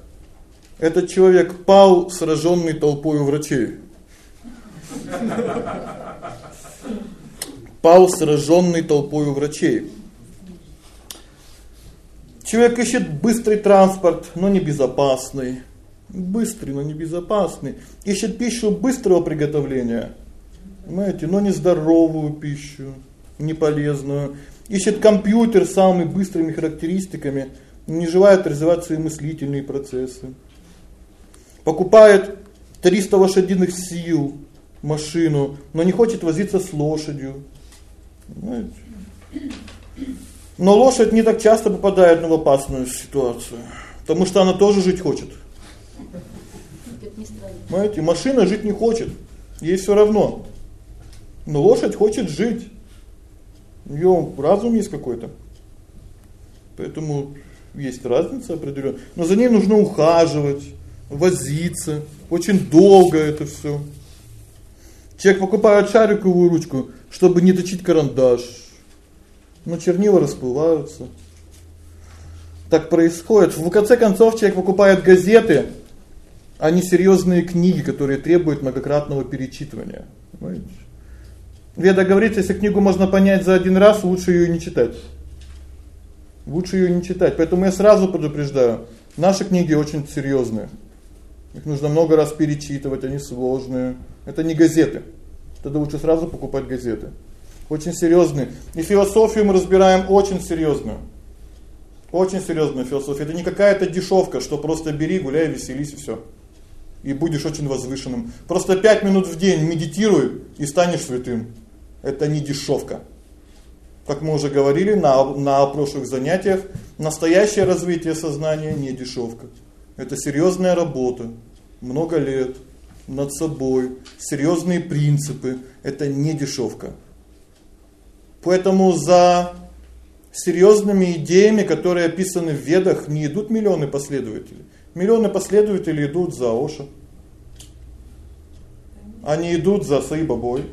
Этот человек пал, сражённый толпой врачей. Пал, сражённый толпой врачей. Человек ищет быстрый транспорт, но не безопасный. Быстрый, но не безопасный. Ищет пищу быстрого приготовления Понимаете, но не здоровую пищу, не полезную. Ищет компьютер с самыми быстрыми характеристиками, не желает развивать свои мыслительные процессы. Покупает 300 лошадиных сил машину, но не хочет возиться с лошадью. Понимаете? Но лошадь не так часто попадает в опасную ситуацию, потому что она тоже жить хочет. Понимаете, машина жить не хочет. Ей всё равно. Но лошадь хочет жить. У разум есть какой-то. Поэтому есть разница определённая. Но за ней нужно ухаживать, возиться, очень долго это всё. Человек покупает шариковую ручку, чтобы не точить карандаш. Но чернила расплываются. Так происходит. В конце концов человек покупает газеты, а не серьёзные книги, которые требуют многократного перечитывания. Понимаете? Веда говорит, если книгу можно понять за один раз, лучше её не читать. Лучше её не читать. Поэтому я сразу предупреждаю, наши книги очень серьёзные. Их нужно много раз перечитывать, они сложные. Это не газеты. Тогда лучше сразу покупать газеты. Очень серьёзные. И философию мы разбираем очень серьёзную. Очень серьёзную философию. Это не какая-то дешёвка, что просто бери, гуляй, веселись и всё. И будешь очень возвышенным. Просто 5 минут в день медитируй и станешь святым это не дешевка. Как мы уже говорили на на прошлых занятиях, настоящее развитие сознания не дешевка. Это серьезная работа, много лет над собой, серьезные принципы это не дешевка. Поэтому за серьезными идеями, которые описаны в Ведах, не идут миллионы последователей. Миллионы последователей идут за Оша. Они идут за Саибабой.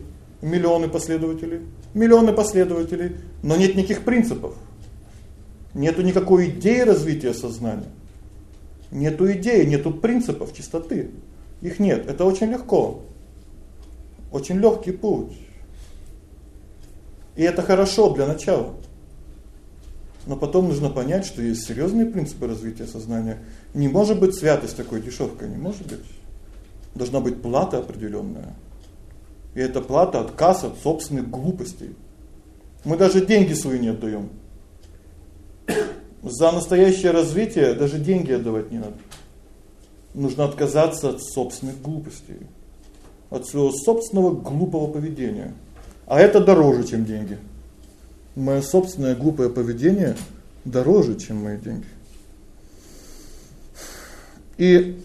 Миллионы последователей. Миллионы последователей, но нет никаких принципов. Нету никакой идеи развития сознания. Нету идеи, нету принципов чистоты. Их нет. Это очень легко. Очень легкий путь. И это хорошо для начала. Но потом нужно понять, что есть серьезные принципы развития сознания. Не может быть святость такой дешевкой, не может быть. Должна быть плата определенная. И эта плата отказ от собственных глупостей. Мы даже деньги свои не отдаем. За настоящее развитие даже деньги отдавать не надо. Нужно отказаться от собственных глупостей, от своего собственного глупого поведения. А это дороже, чем деньги. Моё собственное глупое поведение дороже, чем мои деньги. И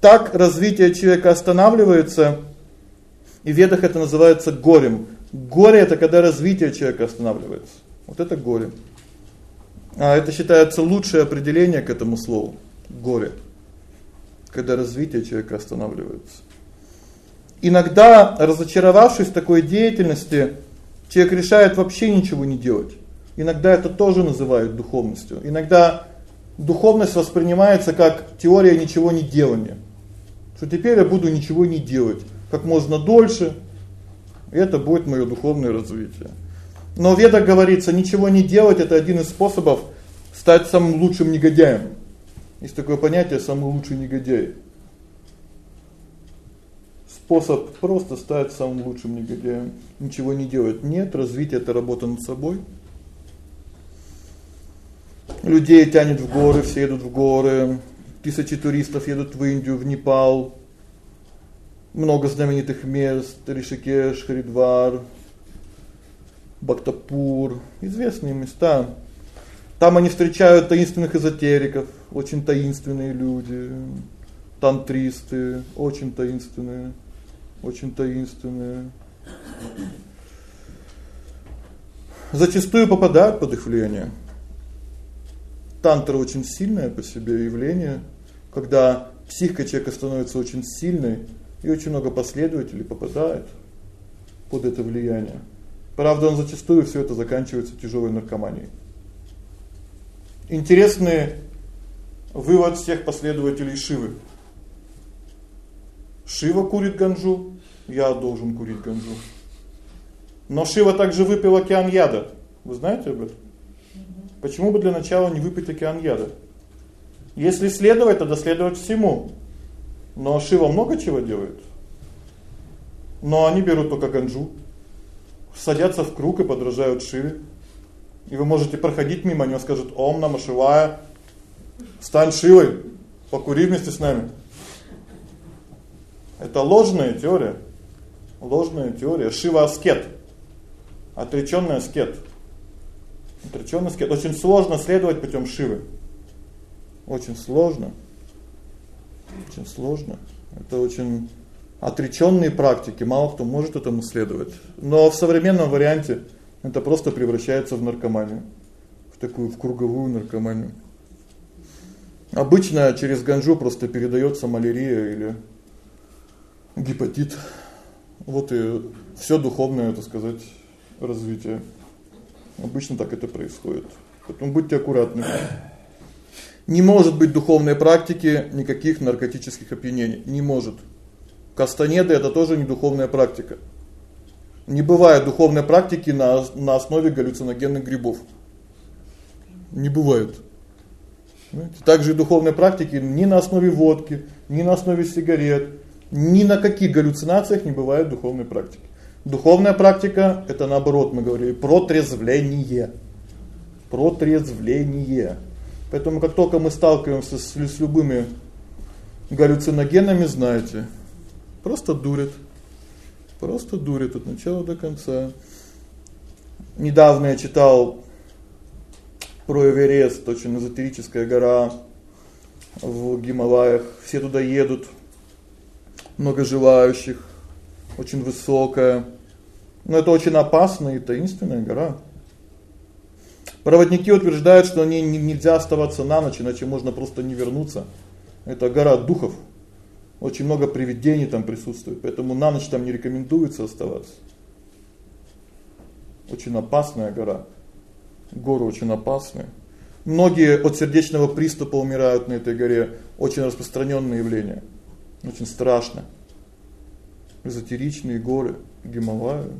так развитие человека останавливается, и в ведах это называется горем. Горе это когда развитие человека останавливается. Вот это горе. А это считается лучшее определение к этому слову горе. Когда развитие человека останавливается. Иногда, разочаровавшись в такой деятельности, человек решает вообще ничего не делать. Иногда это тоже называют духовностью. Иногда духовность воспринимается как теория ничего не делания. Что теперь я буду ничего не делать как можно дольше. И это будет моё духовное развитие. Но в Ведах говорится, ничего не делать это один из способов стать самым лучшим негодяем. Есть такое понятие самый лучший негодяй. Способ просто стать самым лучшим негодяем, ничего не делать. Нет, развитие это работа над собой. Людей тянет в горы, все идут в горы. Тысячи туристов едут в Индию, в Непал. Много знаменитых мест: Ришикеш, Харидвар, Бхактапур, известные места. Там они встречают таинственных эзотериков, очень таинственные люди, тантристы, очень таинственные, очень таинственные. Зачастую попадают под их влияние. Тантра очень сильное по себе явление, когда психика человека становится очень сильной, и очень много последователей попадает под это влияние. Правда, он зачастую всё это заканчивается тяжелой наркоманией. Интересный вывод всех последователей Шивы. Шива курит ганджу, я должен курить ганджу. Но Шива также выпил океан яда. Вы знаете об этом? Почему бы для начала не выпить океан яда? Если следовать, то следовать всему. Но Шива много чего делает. Но они берут только ганджу садятся в круг и подражают Шиве. И вы можете проходить мимо, они скажут: "Ом Нама Шивая". Стань Шивой, покури вместе с нами. Это ложная теория. Ложная теория. Шива аскет. Отречённый аскет. Отречённый аскет. Очень сложно следовать путём Шивы. Очень сложно. Очень сложно. Это очень отречённые практики, мало кто может этому следовать. Но в современном варианте это просто превращается в наркоманию, в такую в круговую наркоманию. Обычно через ганджу просто передаётся малярия или гепатит. Вот и всё духовное, так сказать, развитие. Обычно так это происходит. Поэтому будьте аккуратны. Не может быть духовной практики никаких наркотических опьянений. Не может. Кастанеды это тоже не духовная практика. Не бывает духовной практики на на основе галлюциногенных грибов. Не бывает. Знаете, также и духовной практики ни на основе водки, ни на основе сигарет, ни на каких галлюцинациях не бывает духовной практики. Духовная практика это наоборот, мы говорили, протрезвление. Протрезвление. Поэтому как только мы сталкиваемся с, с любыми галлюциногенами, знаете, Просто дурят. Просто дурят от начала до конца. Недавно я читал про Эверест, очень эзотерическая гора в Гималаях. Все туда едут. Много желающих. Очень высокая. Но это очень опасная и таинственная гора. Проводники утверждают, что не, не нельзя оставаться на ночь, иначе можно просто не вернуться. Это гора духов. Очень много привидений там присутствует, поэтому на ночь там не рекомендуется оставаться. Очень опасная гора. Горы очень опасные. Многие от сердечного приступа умирают на этой горе. Очень распространённое явление. Очень страшно. Эзотеричные горы, Гималаи.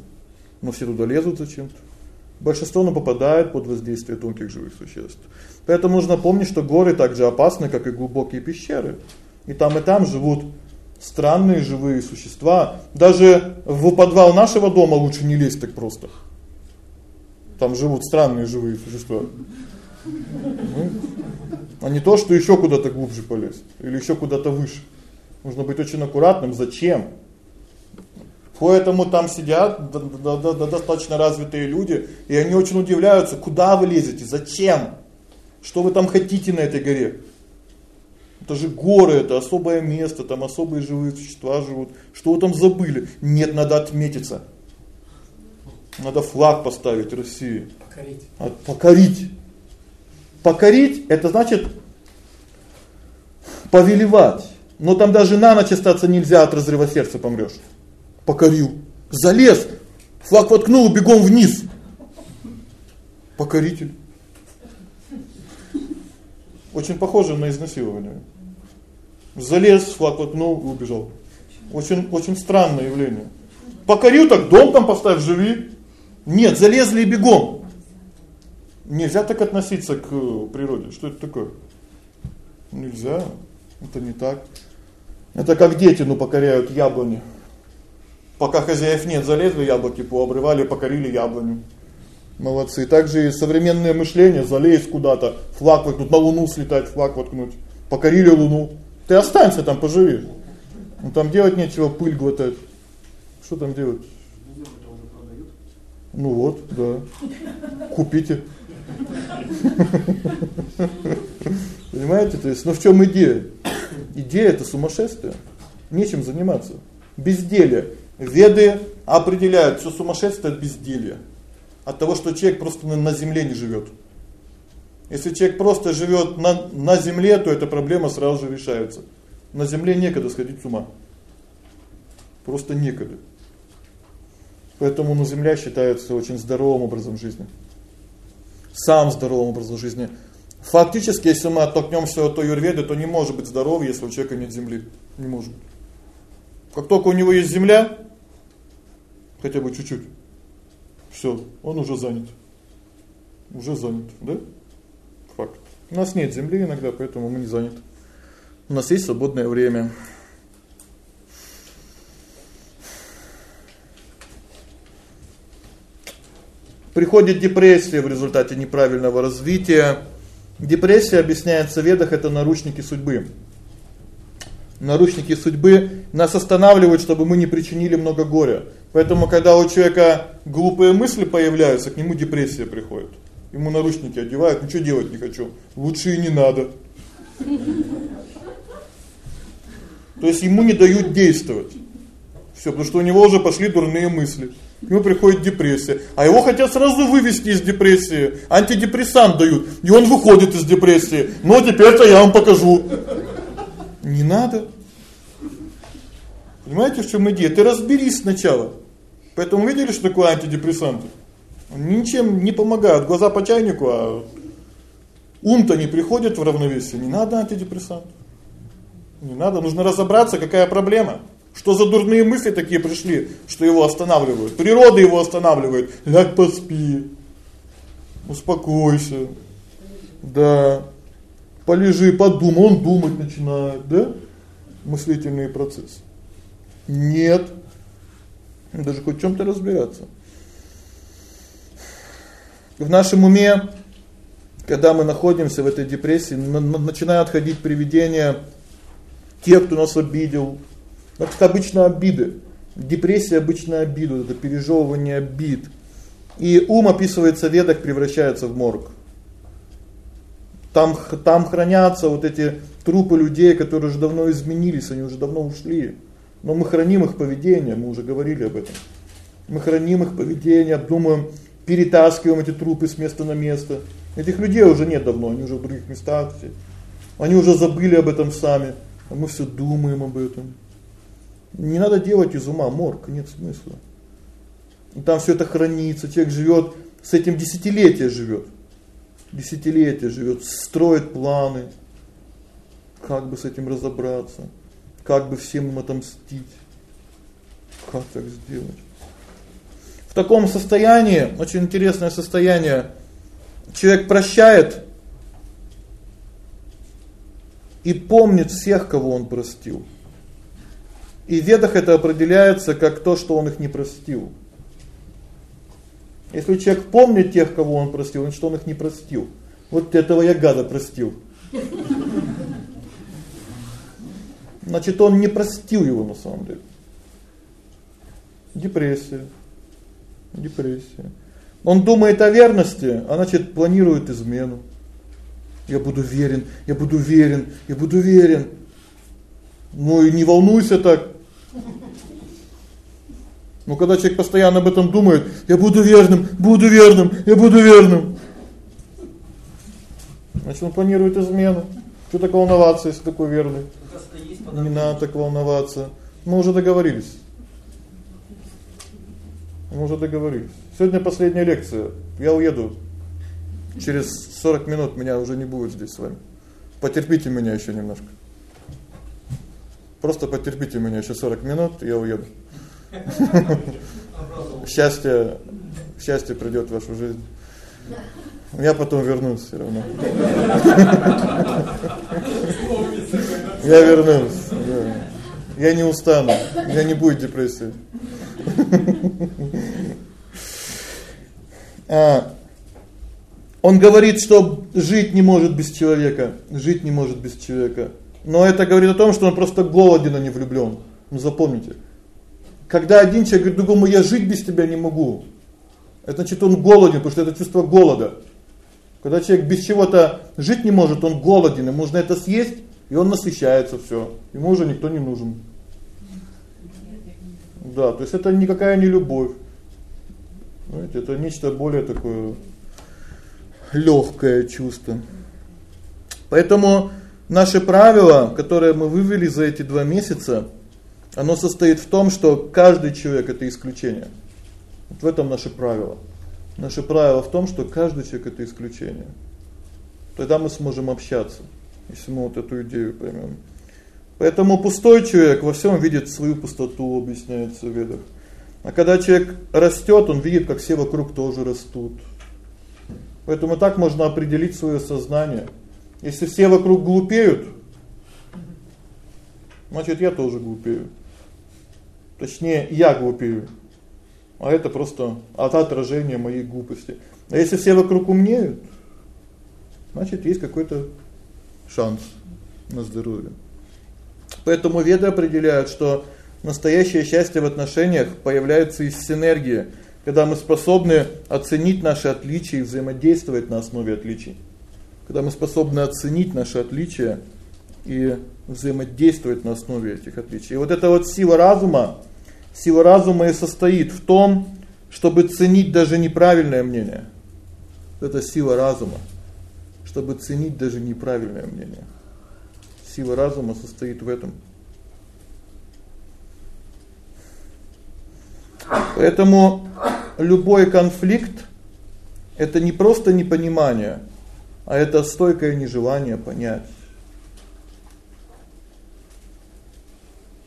Но все туда лезут зачем-то. Большинство ну попадает под воздействие тонких живых существ. Поэтому нужно помнить, что горы так же опасны, как и глубокие пещеры. И там и там живут странные живые существа. Даже в подвал нашего дома лучше не лезть так просто. Там живут странные живые существа. Ну, а не то, что ещё куда-то глубже полезть или ещё куда-то выше. Нужно быть очень аккуратным. Зачем? Поэтому там сидят достаточно развитые люди, и они очень удивляются, куда вы лезете, зачем? Что вы там хотите на этой горе? Это же горы, это особое место, там особые живые существа живут. Что вы там забыли? Нет, надо отметиться. Надо флаг поставить России. Покорить. А, покорить. Покорить это значит повелевать. Но там даже на ночь остаться нельзя, от разрыва сердца помрёшь покорил. Залез, флаг воткнул, бегом вниз. Покоритель. Очень похоже на изнасилование. Залез, флаг воткнул и убежал. Очень очень странное явление. Покорил так дом там поставь, живи. Нет, залезли и бегом. Нельзя так относиться к природе. Что это такое? Нельзя. Это не так. Это как дети, ну, покоряют яблони. Пока хозяев нет, залезли яблоки пообрывали, покорили яблоню. Молодцы. Также и современное мышление залезть куда-то, флаг воткнуть, на луну слетать, флаг воткнуть. Покорили луну. Ты останься там, поживи. Ну там делать нечего, пыль глотать. Что там делать? Ну вот, да. Купите. Понимаете? То есть, ну в чём идея? Идея это сумасшествие. Нечем заниматься. Безделье. Веды определяют, что сумасшествие от безделья. От того, что человек просто на, на земле не живет. Если человек просто живет на на земле, то эта проблема сразу же решается. На земле некогда сходить с ума. Просто некогда. Поэтому на земля считается очень здоровым образом жизни. Сам здоровым образом жизни. Фактически, если мы оттолкнёмся от аюрведы, то не может быть здоровья, если у человека нет земли. Не может. Как только у него есть земля, хотя бы чуть-чуть. Всё, он уже занят. Уже занят, да? У нас нет земли иногда, поэтому мы не заняты. У нас есть свободное время. Приходит депрессия в результате неправильного развития. Депрессия объясняется в ведах это наручники судьбы наручники судьбы нас останавливают, чтобы мы не причинили много горя. Поэтому когда у человека глупые мысли появляются, к нему депрессия приходит. Ему наручники одевают, ничего делать не хочу. Лучше и не надо. То есть ему не дают действовать. Всё, потому что у него уже пошли дурные мысли. К нему приходит депрессия, а его хотят сразу вывести из депрессии. Антидепрессант дают, и он выходит из депрессии. Но «Ну, теперь-то я вам покажу. Не надо. Понимаете, в чём идея? Ты разберись сначала. Поэтому видели, что такое антидепрессанты? Ничем не помогают. Глаза по чайнику, а ум-то не приходит в равновесие. Не надо антидепрессант. Не надо, нужно разобраться, какая проблема. Что за дурные мысли такие пришли, что его останавливают? Природа его останавливает. Ляг поспи. Успокойся. Да. Полежи, подумай, он думать начинает, да? Мыслительный процесс. Нет. Даже хоть в чём-то разбираться. В нашем уме, когда мы находимся в этой депрессии, начинают ходить привидения тех, кто нас обидел. Это обычно обиды. Депрессия обычно обиды, это пережевывание обид. И ум описывается в ведах превращается в морг. Там там хранятся вот эти трупы людей, которые уже давно изменились, они уже давно ушли. Но мы храним их поведение, мы уже говорили об этом. Мы храним их поведение, обдумываем, перетаскиваем эти трупы с места на место. Этих людей уже нет давно, они уже в других местах все. Они уже забыли об этом сами, а мы все думаем об этом. Не надо делать из ума морг, нет смысла. И там все это хранится, человек живет с этим десятилетия живет. Десятилетия живет, строит планы. Как бы с этим разобраться? Как бы всем им отомстить? Как так сделать? В таком состоянии, очень интересное состояние, человек прощает и помнит всех, кого он простил. И в ведах это определяется как то, что он их не простил. Если человек помнит тех, кого он простил, значит, он их не простил. Вот этого я гада простил. Значит, он не простил его на самом деле. Депрессия. Депрессия. Он думает о верности, а значит, планирует измену. Я буду верен, я буду верен, я буду верен. Ну и не волнуйся так. Но когда человек постоянно об этом думает, я буду верным, буду верным, я буду верным. Значит, он планирует измену. Что так волноваться, если такой верный? Не надо так волноваться. Мы уже договорились. Мы уже договорились. Сегодня последняя лекция. Я уеду. Через 40 минут меня уже не будет здесь с вами. Потерпите меня еще немножко. Просто потерпите меня еще 40 минут, я уеду. Счастье, счастье придёт в вашу жизнь. Я потом вернусь всё равно. Я вернусь. Я не устану. У меня не будет депрессии. А он говорит, что жить не может без человека, жить не может без человека. Но это говорит о том, что он просто голоден, а не влюблён. Ну запомните. Когда один человек говорит другому: "Я жить без тебя не могу". Это значит, он голоден, потому что это чувство голода. Когда человек без чего-то жить не может, он голоден, ему нужно это съесть, и он насыщается всё. Ему уже никто не нужен. Да, то есть это никакая не любовь. Знаете, это нечто более такое лёгкое чувство. Поэтому наше правило, которое мы вывели за эти два месяца, оно состоит в том, что каждый человек это исключение. Вот в этом наше правило. Наше правило в том, что каждый человек это исключение. Тогда мы сможем общаться, если мы вот эту идею поймём. Поэтому пустой человек во всем видит свою пустоту, объясняется в ведах. А когда человек растет, он видит, как все вокруг тоже растут. Поэтому так можно определить своё сознание. Если все вокруг глупеют, значит, я тоже глупею. Точнее, я глупею. А это просто от отражения моей глупости. А если все вокруг умнеют, значит, есть какой-то шанс на здоровье. Поэтому веды определяют, что настоящее счастье в отношениях появляется из синергии, когда мы способны оценить наши отличия и взаимодействовать на основе отличий. Когда мы способны оценить наши отличия и взаимодействовать на основе этих отличий. И вот эта вот сила разума, сила разума и состоит в том, чтобы ценить даже неправильное мнение. Это сила разума, чтобы ценить даже неправильное мнение. Сила разума состоит в этом. Поэтому любой конфликт это не просто непонимание, а это стойкое нежелание понять.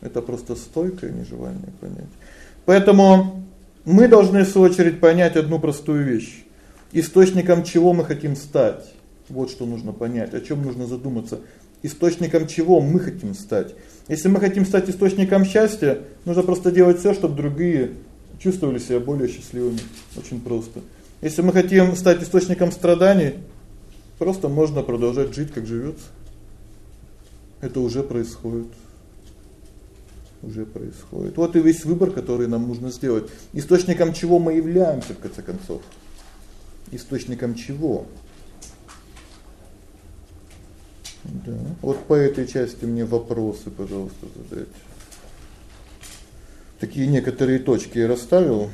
Это просто стойкое нежелание понять. Поэтому мы должны в свою очередь понять одну простую вещь. Источником чего мы хотим стать? Вот что нужно понять, о чём нужно задуматься. Источником чего мы хотим стать? Если мы хотим стать источником счастья, нужно просто делать всё, чтобы другие чувствовали себя более счастливыми. Очень просто. Если мы хотим стать источником страданий, просто можно продолжать жить, как живётся. Это уже происходит. Уже происходит. Вот и весь выбор, который нам нужно сделать. Источником чего мы являемся в конце концов? Источником чего? Да. Вот по этой части мне вопросы, пожалуйста, задайте такие некоторые точки я расставил.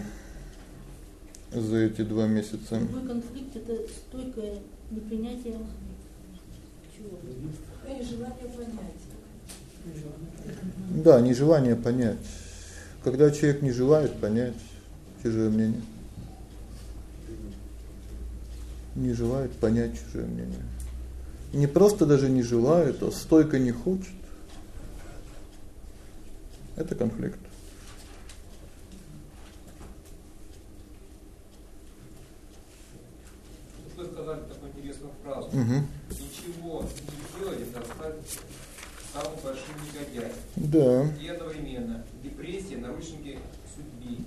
за эти два месяца. Любой конфликт это стойкое непринятие чего? И желание понять. Да, нежелание понять. Когда человек не желает понять чужое мнение. Не желает понять чужое мнение. Не просто даже не желает, а стойко не хочет. Это конфликт. Вы сказали такую интересную фразу. Угу. Ничего не делать, это стать самым большим негодяем. Да. И одновременно депрессия, наручники судьбы,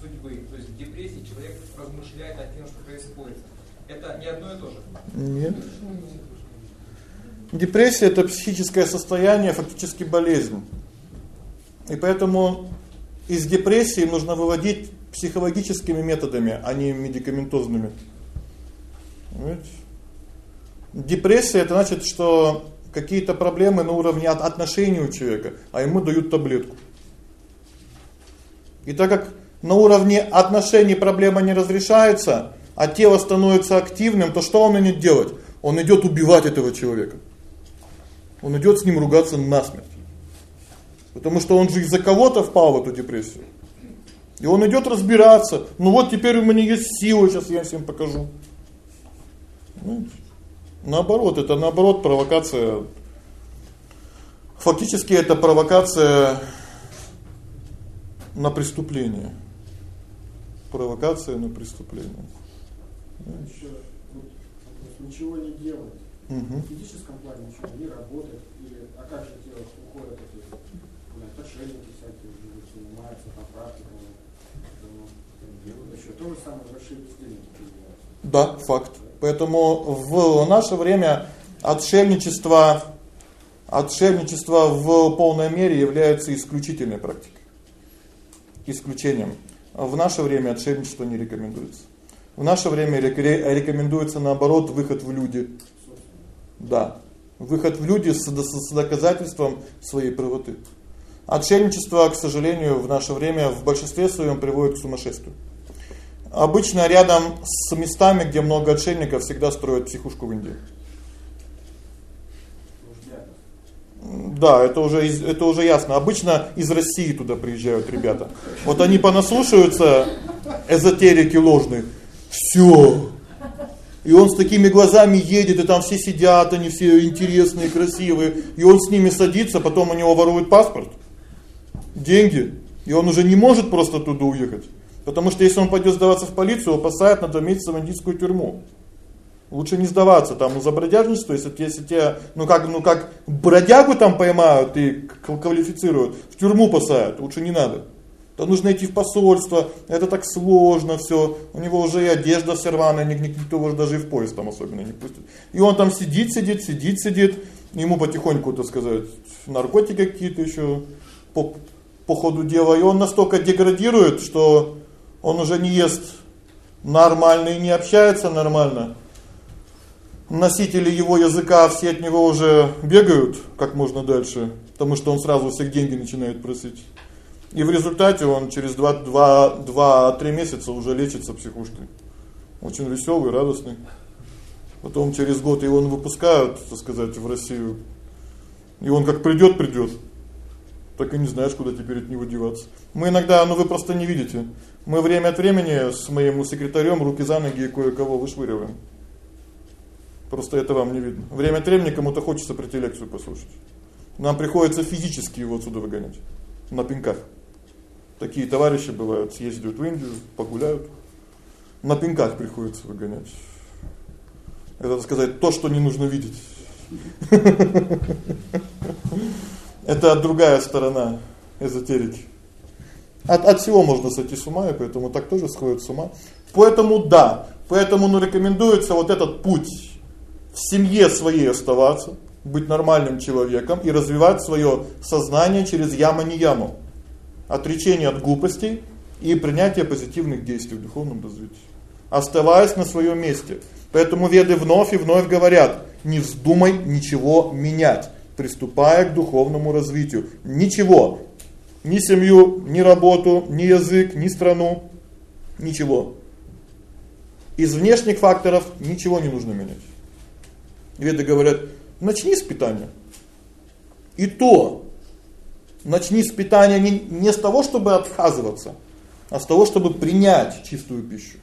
судьбы. То есть в депрессии человек размышляет над тем, что происходит. Это не одно и то же. Нет. Депрессия это психическое состояние, фактически болезнь. И поэтому из депрессии нужно выводить психологическими методами, а не медикаментозными. Понимаете? Депрессия это значит, что какие-то проблемы на уровне отношений у человека, а ему дают таблетку. И так как на уровне отношений проблема не разрешается, а тело становится активным, то что он идет делать? Он идет убивать этого человека. Он идет с ним ругаться насмерть. Потому что он же из-за кого-то впал в эту депрессию. И он идет разбираться. Ну вот теперь у меня есть сила, сейчас я всем покажу. Понимаете? Наоборот, это наоборот провокация. Фактически это провокация на преступление. Провокация на преступление. Вот, ничего не делать. Угу. В физическом плане ничего не работать. Или, а как же делать? Уходят эти блядь, отшельники всякие, занимаются по практикам. Еще то же самое большие появляются. Да, факт. Поэтому в наше время отшельничество отшельничество в полной мере является исключительной практикой. Исключением. В наше время отшельничество не рекомендуется. В наше время рекомендуется наоборот выход в люди. Да. Выход в люди с, с доказательством своей правоты. Отшельничество, к сожалению, в наше время в большинстве своем приводит к сумасшествию. Обычно рядом с местами, где много отшельников, всегда строят психушку в Индии. Да, это уже это уже ясно. Обычно из России туда приезжают ребята. Вот они понаслушаются эзотерики ложной. Всё. И он с такими глазами едет, и там все сидят, они все интересные, красивые, и он с ними садится, потом у него воруют паспорт, деньги, и он уже не может просто туда уехать. Потому что если он пойдет сдаваться в полицию, его посадят на 2 месяца в индийскую тюрьму. Лучше не сдаваться там ну, за бродяжничество, если если тебя, ну как, ну как бродягу там поймают и квалифицируют, в тюрьму посадят, лучше не надо. То нужно идти в посольство, это так сложно все. У него уже и одежда вся рваная, никто его даже и в поезд там особенно не пустит. И он там сидит, сидит, сидит, сидит, ему потихоньку, так сказать, наркотики какие-то еще по по ходу дела, и он настолько деградирует, что он уже не ест нормально и не общается нормально. Носители его языка все от него уже бегают как можно дальше, потому что он сразу всех деньги начинает просить. И в результате он через 2 2 2-3 месяца уже лечится психушкой. Очень веселый, радостный. Потом через год его выпускают, так сказать, в Россию. И он как придёт, придёт. Так и не знаешь, куда теперь от него деваться. Мы иногда, ну вы просто не видите. Мы время от времени с моим секретарем руки за ноги кое-кого вышвыриваем. Просто это вам не видно. Время от времени кому-то хочется прийти лекцию послушать. Нам приходится физически его отсюда выгонять на пинках. Такие товарищи бывают, съездят в Индию, погуляют. На пинках приходится выгонять. Это, сказать, то, что не нужно видеть. Это другая сторона эзотерики. От от всего можно сойти с ума, и поэтому так тоже сходят с ума. Поэтому да, поэтому ну рекомендуется вот этот путь в семье своей оставаться, быть нормальным человеком и развивать своё сознание через яма-не яму. Отречение от глупостей и принятие позитивных действий в духовном развитии. Оставаясь на своём месте. Поэтому веды вновь и вновь говорят: не вздумай ничего менять, приступая к духовному развитию. Ничего, ни семью, ни работу, ни язык, ни страну, ничего. Из внешних факторов ничего не нужно менять. Веды говорят: "Начни с питания". И то начни с питания не не с того, чтобы отказываться, а с того, чтобы принять чистую пищу.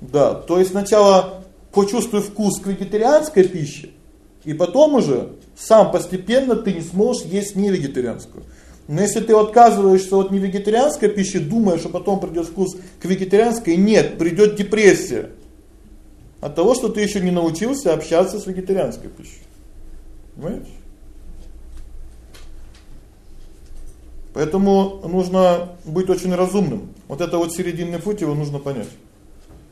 Да, то есть сначала почувствуй вкус к вегетарианской пище, и потом уже сам постепенно ты не сможешь есть не вегетарианскую. Но если ты отказываешься от невегетарианской пищи, думаешь, что потом придёт вкус к вегетарианской, нет, придёт депрессия. От того, что ты ещё не научился общаться с вегетарианской пищей. Понимаете? Поэтому нужно быть очень разумным. Вот это вот серединный путь его нужно понять.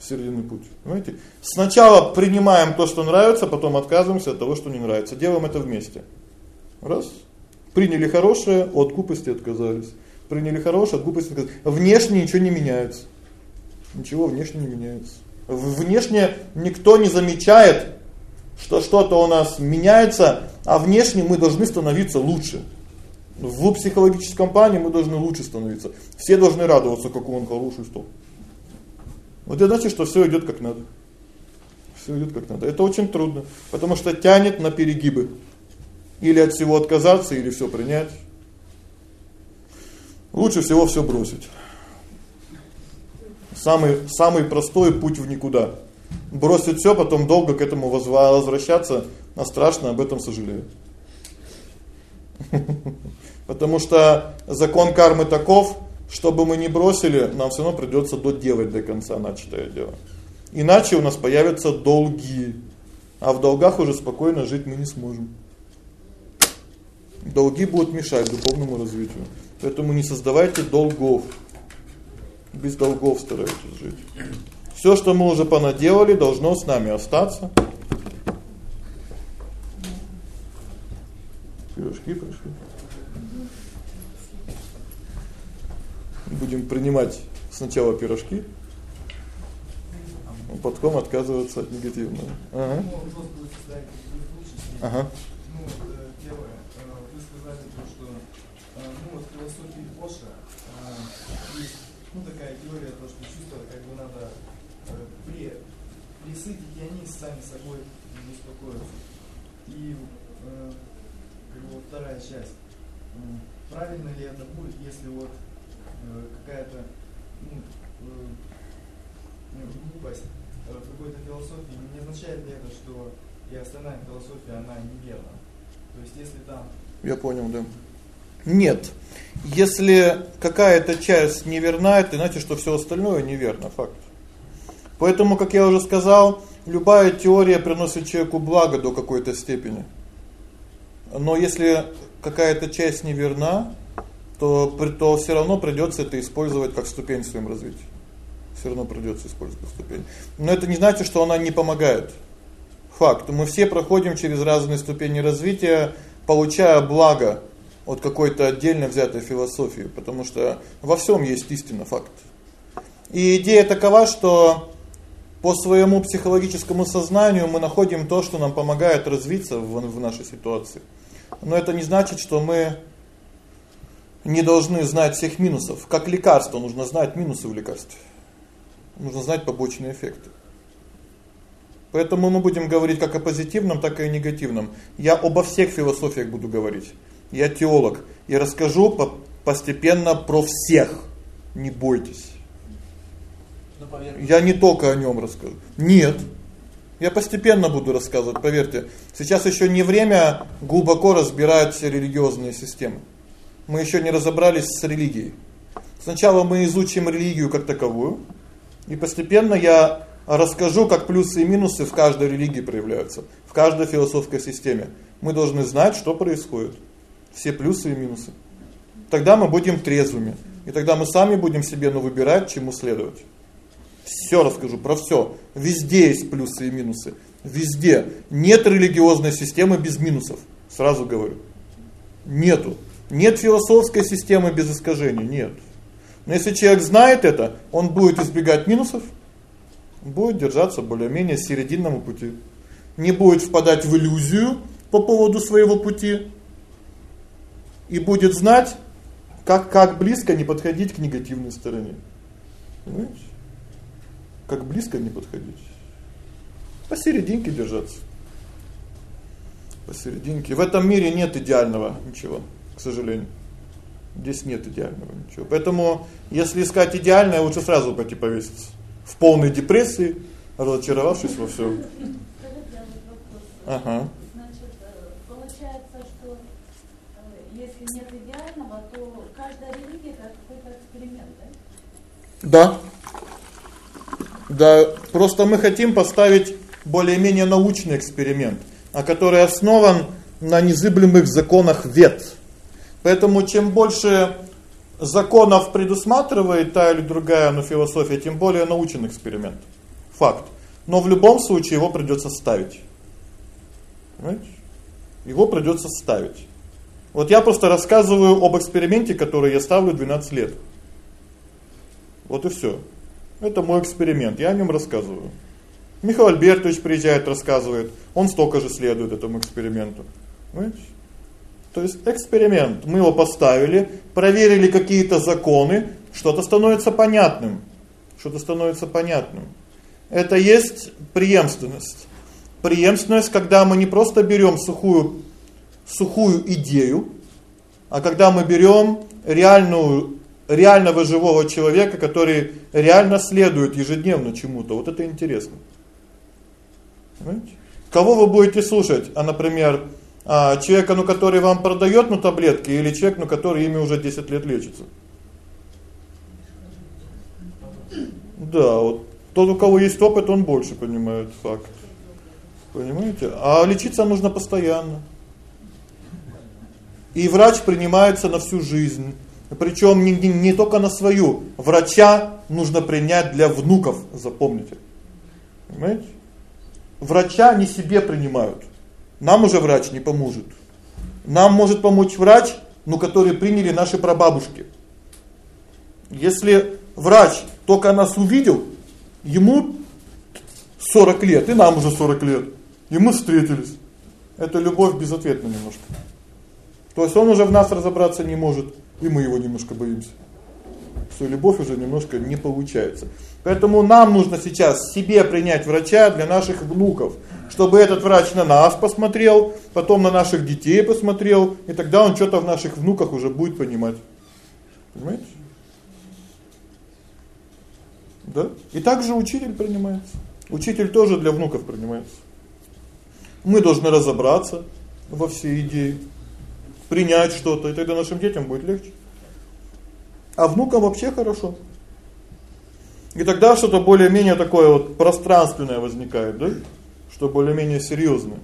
Серединный путь. Понимаете? Сначала принимаем то, что нравится, потом отказываемся от того, что не нравится. Делаем это вместе. Раз. Приняли хорошее, от глупости отказались. Приняли хорошее, от глупости отказались. Внешне ничего не меняется. Ничего внешне не меняется. Внешне никто не замечает, что что-то у нас меняется, а внешне мы должны становиться лучше. В психологическом плане мы должны лучше становиться. Все должны радоваться, какой он хороший стал. Вот это значит, что всё идёт как надо. Всё идёт как надо. Это очень трудно, потому что тянет на перегибы. Или от всего отказаться, или всё принять. Лучше всего всё бросить. Самый самый простой путь в никуда. Бросить всё, потом долго к этому возвращаться, а страшно об этом сожалеть. Потому что закон кармы таков, чтобы мы не бросили, нам всё равно придётся доделать до конца начатое дело. Иначе у нас появятся долги. А в долгах уже спокойно жить мы не сможем. Долги будут мешать духовному развитию. Поэтому не создавайте долгов. Без долгов старайтесь жить. Всё, что мы уже понаделали, должно с нами остаться. Пирожки пришли. Будем принимать сначала пирожки, а потом отказываться от негативного. Ага. Ага. Ну, э, первое, э, вы сказали то, что э, ну вот философии Оша есть ну такая теория, то, что чувства как бы надо при присытить, и они сами собой успокоятся. И как бы вот вторая часть. Правильно ли это будет, если вот какая-то ну, э, ну, глупость э, в какой-то философии, не означает ли это, что и остальная философия, она неверна? То есть, если там... Я понял, да. Нет. Если какая-то часть неверна, это значит, что все остальное неверно, факт. Поэтому, как я уже сказал, любая теория приносит человеку благо до какой-то степени. Но если какая-то часть неверна, то то все равно придётся это использовать как ступень в своем развитии. Все равно придётся использовать ступень. Но это не значит, что она не помогает. Факт. Мы все проходим через разные ступени развития, получая благо от какой-то отдельно взятой философии, потому что во всем есть истина, факт. И идея такова, что по своему психологическому сознанию мы находим то, что нам помогает развиться в в нашей ситуации. Но это не значит, что мы не должны знать всех минусов. Как лекарство нужно знать минусы в лекарстве. Нужно знать побочные эффекты. Поэтому мы будем говорить как о позитивном, так и о негативном. Я обо всех философиях буду говорить. Я теолог. Я расскажу по постепенно про всех. Не бойтесь. Я не только о нём расскажу. Нет. Я постепенно буду рассказывать, поверьте. Сейчас ещё не время глубоко разбирать религиозные системы мы еще не разобрались с религией. Сначала мы изучим религию как таковую, и постепенно я расскажу, как плюсы и минусы в каждой религии проявляются, в каждой философской системе. Мы должны знать, что происходит. Все плюсы и минусы. Тогда мы будем трезвыми, и тогда мы сами будем себе ну выбирать, чему следовать. Всё расскажу про всё. Везде есть плюсы и минусы. Везде нет религиозной системы без минусов. Сразу говорю. Нету. Нет философской системы без искажений, нет. Но если человек знает это, он будет избегать минусов, будет держаться более-менее серединного пути. Не будет впадать в иллюзию по поводу своего пути и будет знать, как как близко не подходить к негативной стороне. Понимаете? как близко не подходить. Посерединке держаться. Посерединке. В этом мире нет идеального ничего, к сожалению. Здесь нет идеального ничего. Поэтому, если искать идеальное, лучше сразу пойти повеситься. В полной депрессии, разочаровавшись во всем. Ага. Значит, э, получается, что э, если нет идеального, то каждая религия это какой-то эксперимент, да? Да. Да, просто мы хотим поставить более-менее научный эксперимент, а который основан на незыблемых законах вет. Поэтому чем больше законов предусматривает та или другая ну, философия, тем более научен эксперимент. Факт. Но в любом случае его придется ставить. Понимаете? Его придется ставить. Вот я просто рассказываю об эксперименте, который я ставлю 12 лет. Вот и всё. Это мой эксперимент, я о нём рассказываю. Михаил Альбертович приезжает, рассказывает. Он столько же следует этому эксперименту. Понимаете? То есть эксперимент. Мы его поставили, проверили какие-то законы, что-то становится понятным. Что-то становится понятным. Это есть преемственность. Преемственность, когда мы не просто берём сухую сухую идею, а когда мы берём реальную реального живого человека, который реально следует ежедневно чему-то. Вот это интересно. Понимаете? Кого вы будете слушать? А, например, человека, ну, который вам продаёт ну таблетки или человек, ну, который ими уже 10 лет лечится? Да, вот тот, у кого есть опыт, он больше понимает факт. Понимаете? А лечиться нужно постоянно. И врач принимается на всю жизнь. Причём не, не не только на свою. Врача нужно принять для внуков, запомните. Понимаете? Врача не себе принимают. Нам уже врач не поможет. Нам может помочь врач, ну, который приняли наши прабабушки. Если врач только нас увидел, ему 40 лет, и нам уже 40 лет. И мы встретились. Это любовь безответная немножко. То есть он уже в нас разобраться не может, и мы его немножко боимся. Что любовь уже немножко не получается. Поэтому нам нужно сейчас себе принять врача для наших внуков, чтобы этот врач на нас посмотрел, потом на наших детей посмотрел, и тогда он что-то в наших внуках уже будет понимать. Понимаете? Да? И также учитель принимается. Учитель тоже для внуков принимается. Мы должны разобраться во всей идее, принять что-то, и тогда нашим детям будет легче. А внукам вообще хорошо. И тогда что-то более-менее такое вот пространственное возникает, да? Что более-менее серьёзное.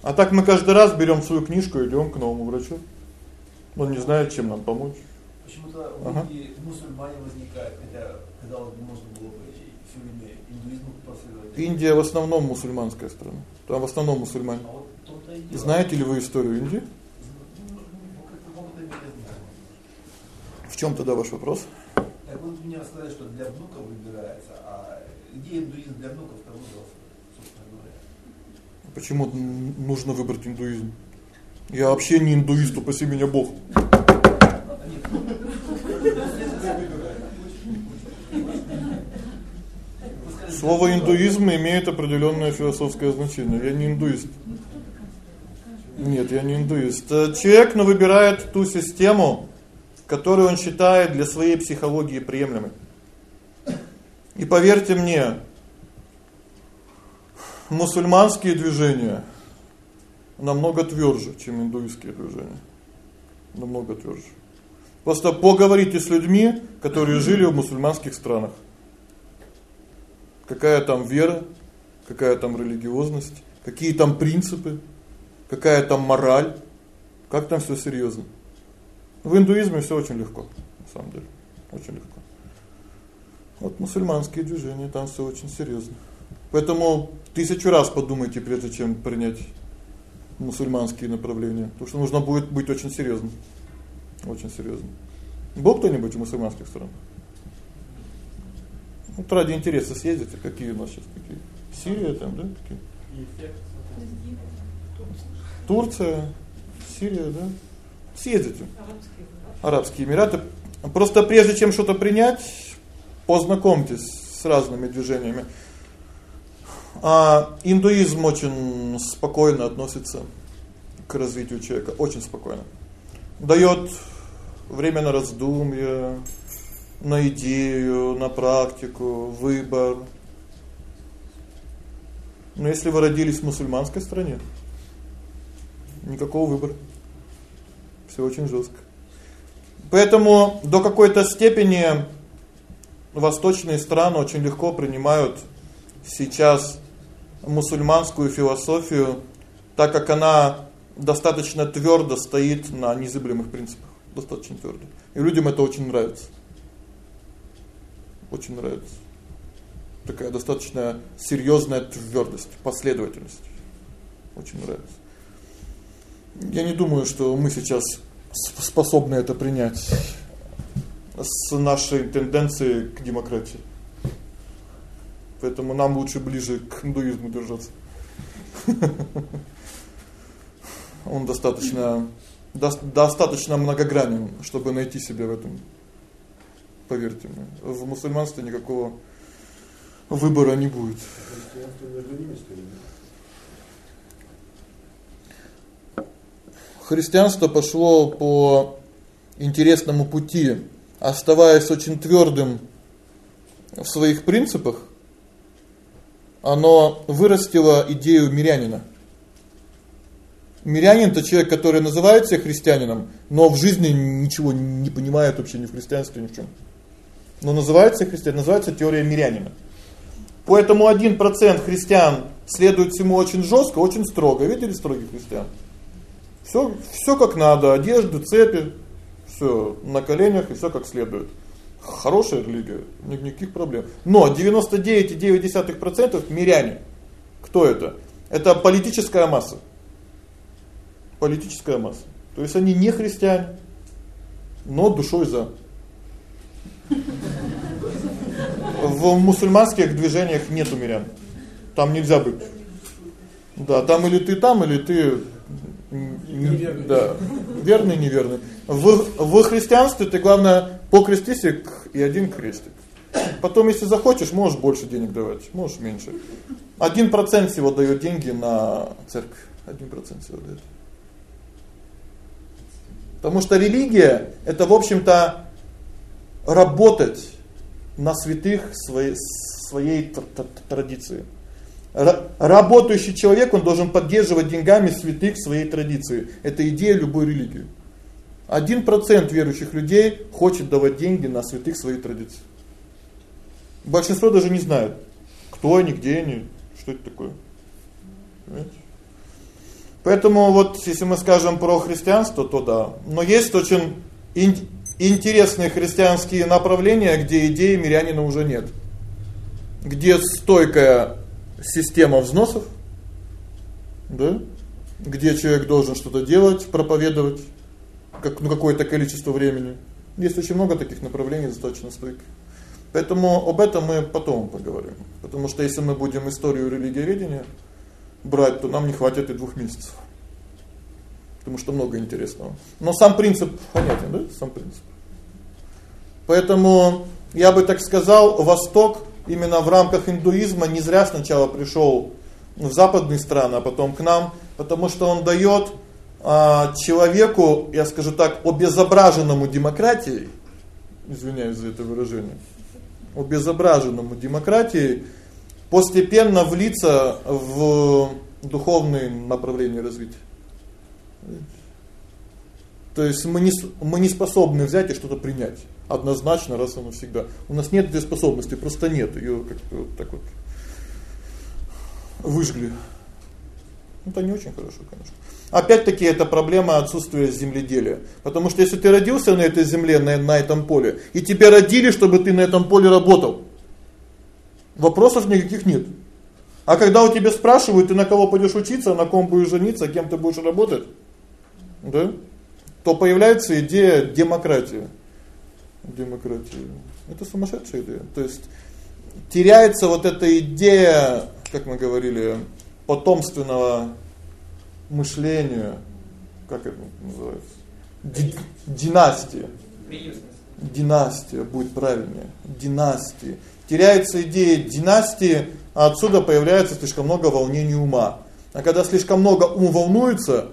А так мы каждый раз берём свою книжку и идём к новому врачу. Он не знает, чем нам помочь. Почему-то ага. мусульмане возникают, хотя бы, можно было бы всё время индуизму последовать. Индия в основном мусульманская страна. Там в основном мусульмане. А вот Знаете ли вы историю Индии? В чём тогда ваш вопрос? Так вот мне сказали, что для внуков выбирается, а где индуизм для внуков, то выбрался, собственно говоря. Почему нужно выбрать индуизм? Я вообще не индуист, упаси меня Бог. Слово индуизм имеет определённое философское значение. Я не индуист. Нет, я не индуист. Человек, но выбирает ту систему, которую он считает для своей психологии приемлемой. И поверьте мне, мусульманские движения намного твёрже, чем индуистские движения. Намного твёрже. Просто поговорите с людьми, которые жили в мусульманских странах. Какая там вера, какая там религиозность, какие там принципы, какая там мораль, как там всё серьёзно. В индуизме всё очень легко, на самом деле. Очень легко. Вот мусульманские движения там всё очень серьёзно. Поэтому тысячу раз подумайте прежде чем принять мусульманские направления, потому что нужно будет быть очень серьёзным. Очень серьёзным. Был кто-нибудь в мусульманских странах? Вот ради интереса съездите, какие у нас сейчас такие? Сирия там, да, такие? Турция, Сирия, да? Съездите. Арабские Эмираты. Просто прежде чем что-то принять, познакомьтесь с разными движениями. А индуизм очень спокойно относится к развитию человека, очень спокойно. Даёт время на раздумье, на идею, на практику, выбор. Но если вы родились в мусульманской стране, никакого выбора. Всё очень жёстко. Поэтому до какой-то степени восточные страны очень легко принимают сейчас мусульманскую философию, так как она достаточно твёрдо стоит на незыблемых принципах, достаточно твёрдо. И людям это очень нравится. Очень нравится. Такая достаточно серьёзная твёрдость, последовательность. Очень нравится. Я не думаю, что мы сейчас способны это принять с нашей тенденцией к демократии. Поэтому нам лучше ближе к индуизму держаться. Он достаточно достаточно многогранен, чтобы найти себя в этом. Поверьте мне. В мусульманстве никакого выбора не будет. Христианство пошло по интересному пути, оставаясь очень твёрдым в своих принципах. Оно вырастило идею мирянина. Мирянин это человек, который называет себя христианином, но в жизни ничего не понимает вообще ни в христианстве, ни в чём. Но называется христиан, называется теория мирянина. Поэтому 1% христиан следует всему очень жёстко, очень строго. Видели строгих христиан? Всё всё как надо, одежды, цепи, всё на коленях и всё как следует. Хорошая религия, никаких проблем. Но 99,9% миряне. Кто это? Это политическая масса. Политическая масса. То есть они не христиане, но душой за. В мусульманских движениях нету мирян. Там нельзя быть. Да, там или ты там, или ты Неверный. Да. Верный, неверный. В в христианстве ты главное покрестись и один крестик. Потом, если захочешь, можешь больше денег давать, можешь меньше. 1% всего даёт деньги на церковь. 1% всего даёт. Потому что религия это, в общем-то, работать на святых своей своей традиции работающий человек, он должен поддерживать деньгами святых своей традиции. Это идея любой религии. 1% верующих людей хочет давать деньги на святых своей традиции. Большинство даже не знают, кто они, где они, что это такое. Понимаете? Поэтому вот если мы скажем про христианство, то да. Но есть очень интересные христианские направления, где идеи мирянина уже нет. Где стойкая система взносов, да? Где человек должен что-то делать, проповедовать как ну какое-то количество времени. Есть очень много таких направлений достаточно стойких. Поэтому об этом мы потом поговорим. Потому что если мы будем историю религиоведения брать, то нам не хватит и двух месяцев. Потому что много интересного. Но сам принцип понятен, да? Сам принцип. Поэтому я бы так сказал, Восток именно в рамках индуизма не зря сначала пришёл в западные страны, а потом к нам, потому что он даёт а человеку, я скажу так, обезображенному демократией, извиняюсь за это выражение. Обезображенному демократией постепенно влиться в духовные направления развития. То есть мы не мы не способны взять и что-то принять однозначно раз и навсегда. У нас нет этой способности, просто нет. Её как-то вот так вот выжгли. Ну, это не очень хорошо, конечно. Опять-таки это проблема отсутствия земледелия. Потому что если ты родился на этой земле, на на этом поле, и тебя родили, чтобы ты на этом поле работал, вопросов никаких нет. А когда у тебя спрашивают, ты на кого пойдёшь учиться, на ком будешь жениться, кем ты будешь работать, да? То появляется идея демократии демократию. Это сумасшедшая идея. То есть теряется вот эта идея, как мы говорили, потомственного мышления, как это называется? Ди династия. Династия будет правильнее. Династии. Теряется идея династии, а отсюда появляется слишком много волнений ума. А когда слишком много ум волнуется,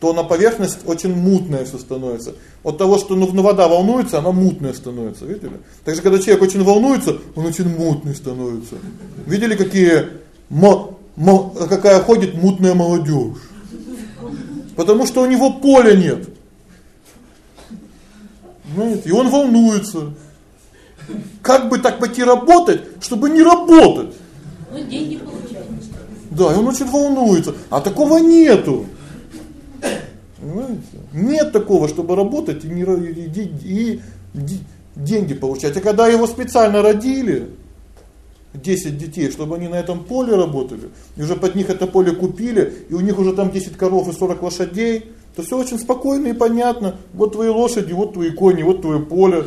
то на поверхность очень мутное все становится. От того, что ну, вода волнуется, она мутная становится, видели? Также когда человек очень волнуется, он очень мутный становится. Видели, какие мо, мо, какая ходит мутная молодежь? Потому что у него поля нет. Знаете, и он волнуется. Как бы так пойти работать, чтобы не работать? Ну, деньги получать. Да, и он очень волнуется. А такого нету. Понимаете? Нет такого, чтобы работать и не и, и, деньги получать. А когда его специально родили 10 детей, чтобы они на этом поле работали, и уже под них это поле купили, и у них уже там 10 коров и 40 лошадей, то все очень спокойно и понятно. Вот твои лошади, вот твои кони, вот твое поле.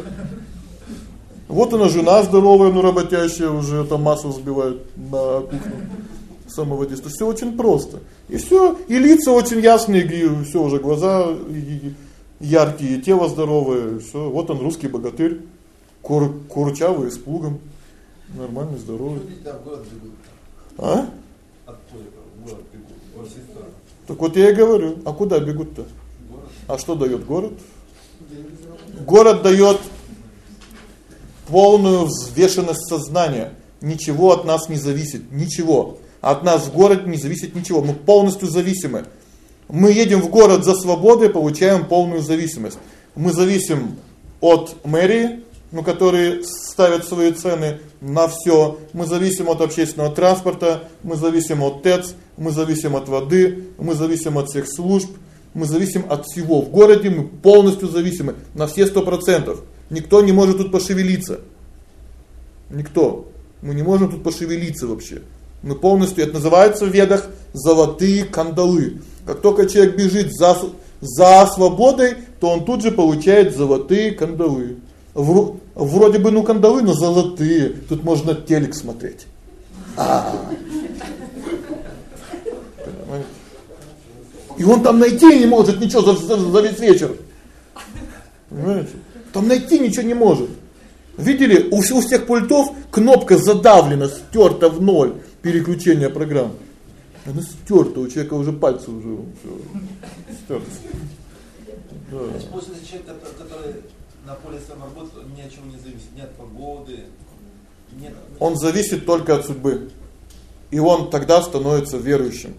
Вот она жена здоровая, но работящая, уже там массу взбивает на кухне самого детства. Все очень просто. И все, и лица очень ясные, и все уже глаза яркие, тело здоровое, все. Вот он русский богатырь, кур, курчавый с плугом, нормальный, здоровый. А? Так вот я и говорю, а куда бегут-то? А что даёт город? Город даёт полную взвешенность сознания. Ничего от нас не зависит, ничего. От нас в городе не зависит ничего. Мы полностью зависимы. Мы едем в город за свободой, получаем полную зависимость. Мы зависим от мэрии, ну, которые ставят свои цены на всё. Мы зависим от общественного транспорта, мы зависим от ТЭЦ, мы зависим от воды, мы зависим от всех служб, мы зависим от всего. В городе мы полностью зависимы на все 100%. Никто не может тут пошевелиться. Никто. Мы не можем тут пошевелиться вообще. Мы полностью это называется в ведах золотые кандалы. Как только человек бежит за за свободой, то он тут же получает золотые кандалы. Вроде бы ну кандалы, но золотые. Тут можно телек смотреть. А. И он там найти не может ничего за, за, за весь вечер. Понимаете? Там найти ничего не может. Видели, у, у всех пультов кнопка задавлена, стерта в ноль переключение программ. Она стерта, у человека уже пальцы уже все стерты. Да. После человека, который на поле работает, ни от чего не зависит, ни от погоды, нет. Он зависит только от судьбы. И он тогда становится верующим.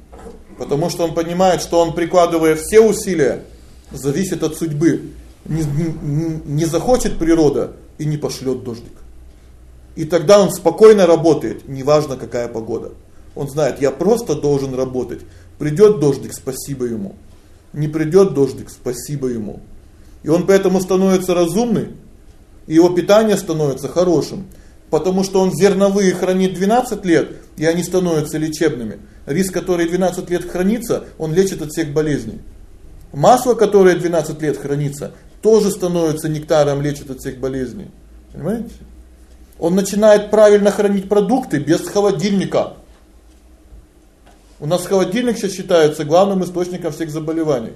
Потому что он понимает, что он прикладывая все усилия, зависит от судьбы. Не, не, не захочет природа и не пошлет дождик. И тогда он спокойно работает, неважно какая погода. Он знает, я просто должен работать. Придет дождик, спасибо ему. Не придет дождик, спасибо ему. И он поэтому становится разумный, и его питание становится хорошим, потому что он зерновые хранит 12 лет, и они становятся лечебными. Рис, который 12 лет хранится, он лечит от всех болезней. Масло, которое 12 лет хранится, тоже становится нектаром, лечит от всех болезней. Понимаете? Он начинает правильно хранить продукты без холодильника. У нас холодильник сейчас считается главным источником всех заболеваний.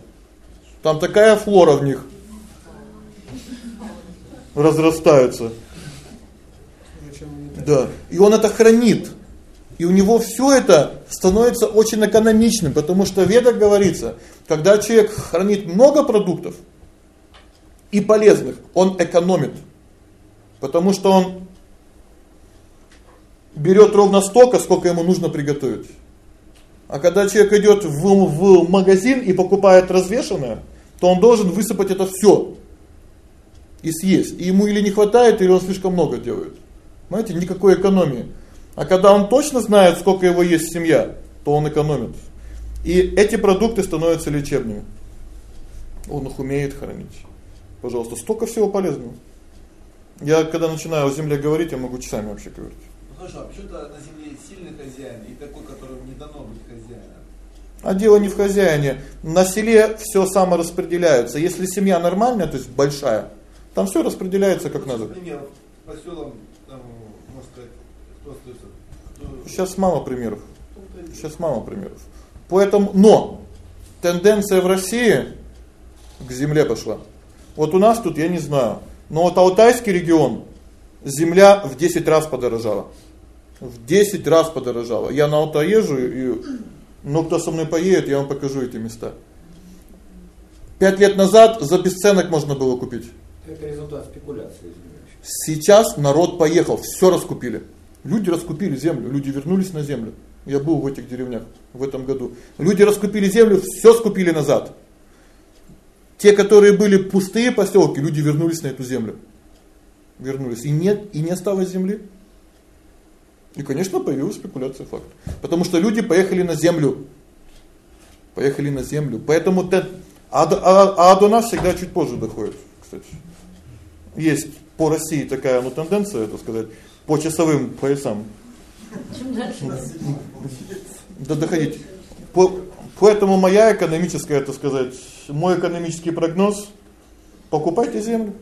Там такая флора в них разрастается. Да. И он это хранит. И у него всё это становится очень экономичным, потому что в ведах говорится, когда человек хранит много продуктов и полезных, он экономит. Потому что он берет ровно столько, сколько ему нужно приготовить. А когда человек идет в в магазин и покупает развешенное, то он должен высыпать это всё и съесть. И ему или не хватает, или он слишком много делает. Знаете, никакой экономии. А когда он точно знает, сколько его есть семья, то он экономит. И эти продукты становятся лечебными. Он их умеет хранить. Пожалуйста, столько всего полезного. Я когда начинаю о земле говорить, я могу часами вообще говорить. Ну хорошо, а почему-то на земле сильный хозяин и такой, которому не дано быть хозяином? А дело не в хозяине. На селе всё самораспределяется. Если семья нормальная, то есть большая, там всё распределяется как надо. Например, посёлок там, можно сказать, кто? Кто... Сейчас мало примеров. Сейчас мало примеров. Поэтому, но тенденция в России к земле пошла. Вот у нас тут, я не знаю, Но вот Алтайский регион земля в 10 раз подорожала. В 10 раз подорожала. Я на Алтай езжу и ну кто со мной поедет, я вам покажу эти места. Пять лет назад за бесценок можно было купить. Это результат спекуляции. Сейчас народ поехал, всё раскупили. Люди раскупили землю, люди вернулись на землю. Я был в этих деревнях в этом году. Люди раскупили землю, всё скупили назад. Те, которые были пустые поселки, люди вернулись на эту землю. Вернулись и нет, и не осталось земли. И, конечно, появилась спекуляция факт. Потому что люди поехали на землю. Поехали на землю. Поэтому а, а, а до нас всегда чуть позже доходит, кстати. Есть по России такая ну тенденция, это сказать, по часовым поясам. Чем дальше? Да доходить. По поэтому моя экономическая, это сказать, мой экономический прогноз покупайте землю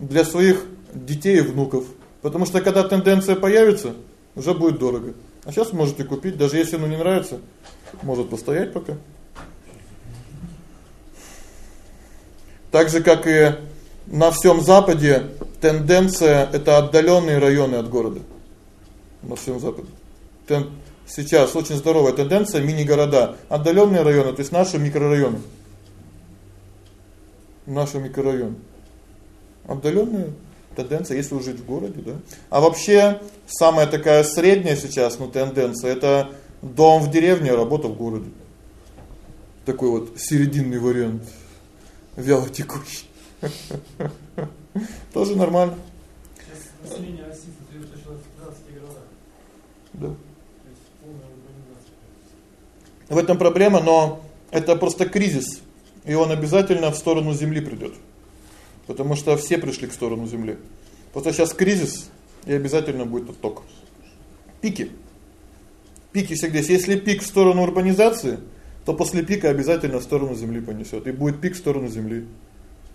для своих детей и внуков. Потому что когда тенденция появится, уже будет дорого. А сейчас можете купить, даже если оно не нравится, может постоять пока. Так же как и на всем западе тенденция это отдаленные районы от города. На всем западе. Тен сейчас очень здоровая тенденция мини-города, отдаленные районы, то есть наши микрорайоны. Наши микрорайоны. Отдаленные тенденция, если жить в городе, да. А вообще самая такая средняя сейчас, ну, тенденция это дом в деревне, работа в городе. Такой вот серединный вариант. Вяло текущий. Тоже нормально. Сейчас население России сосредоточилось в 15 городах. Да. В этом проблема, но это просто кризис, и он обязательно в сторону земли придёт. Потому что все пришли к сторону земли. Просто сейчас кризис, и обязательно будет отток. Пики. Пики всегда есть. Если пик в сторону урбанизации, то после пика обязательно в сторону земли понесёт. И будет пик в сторону земли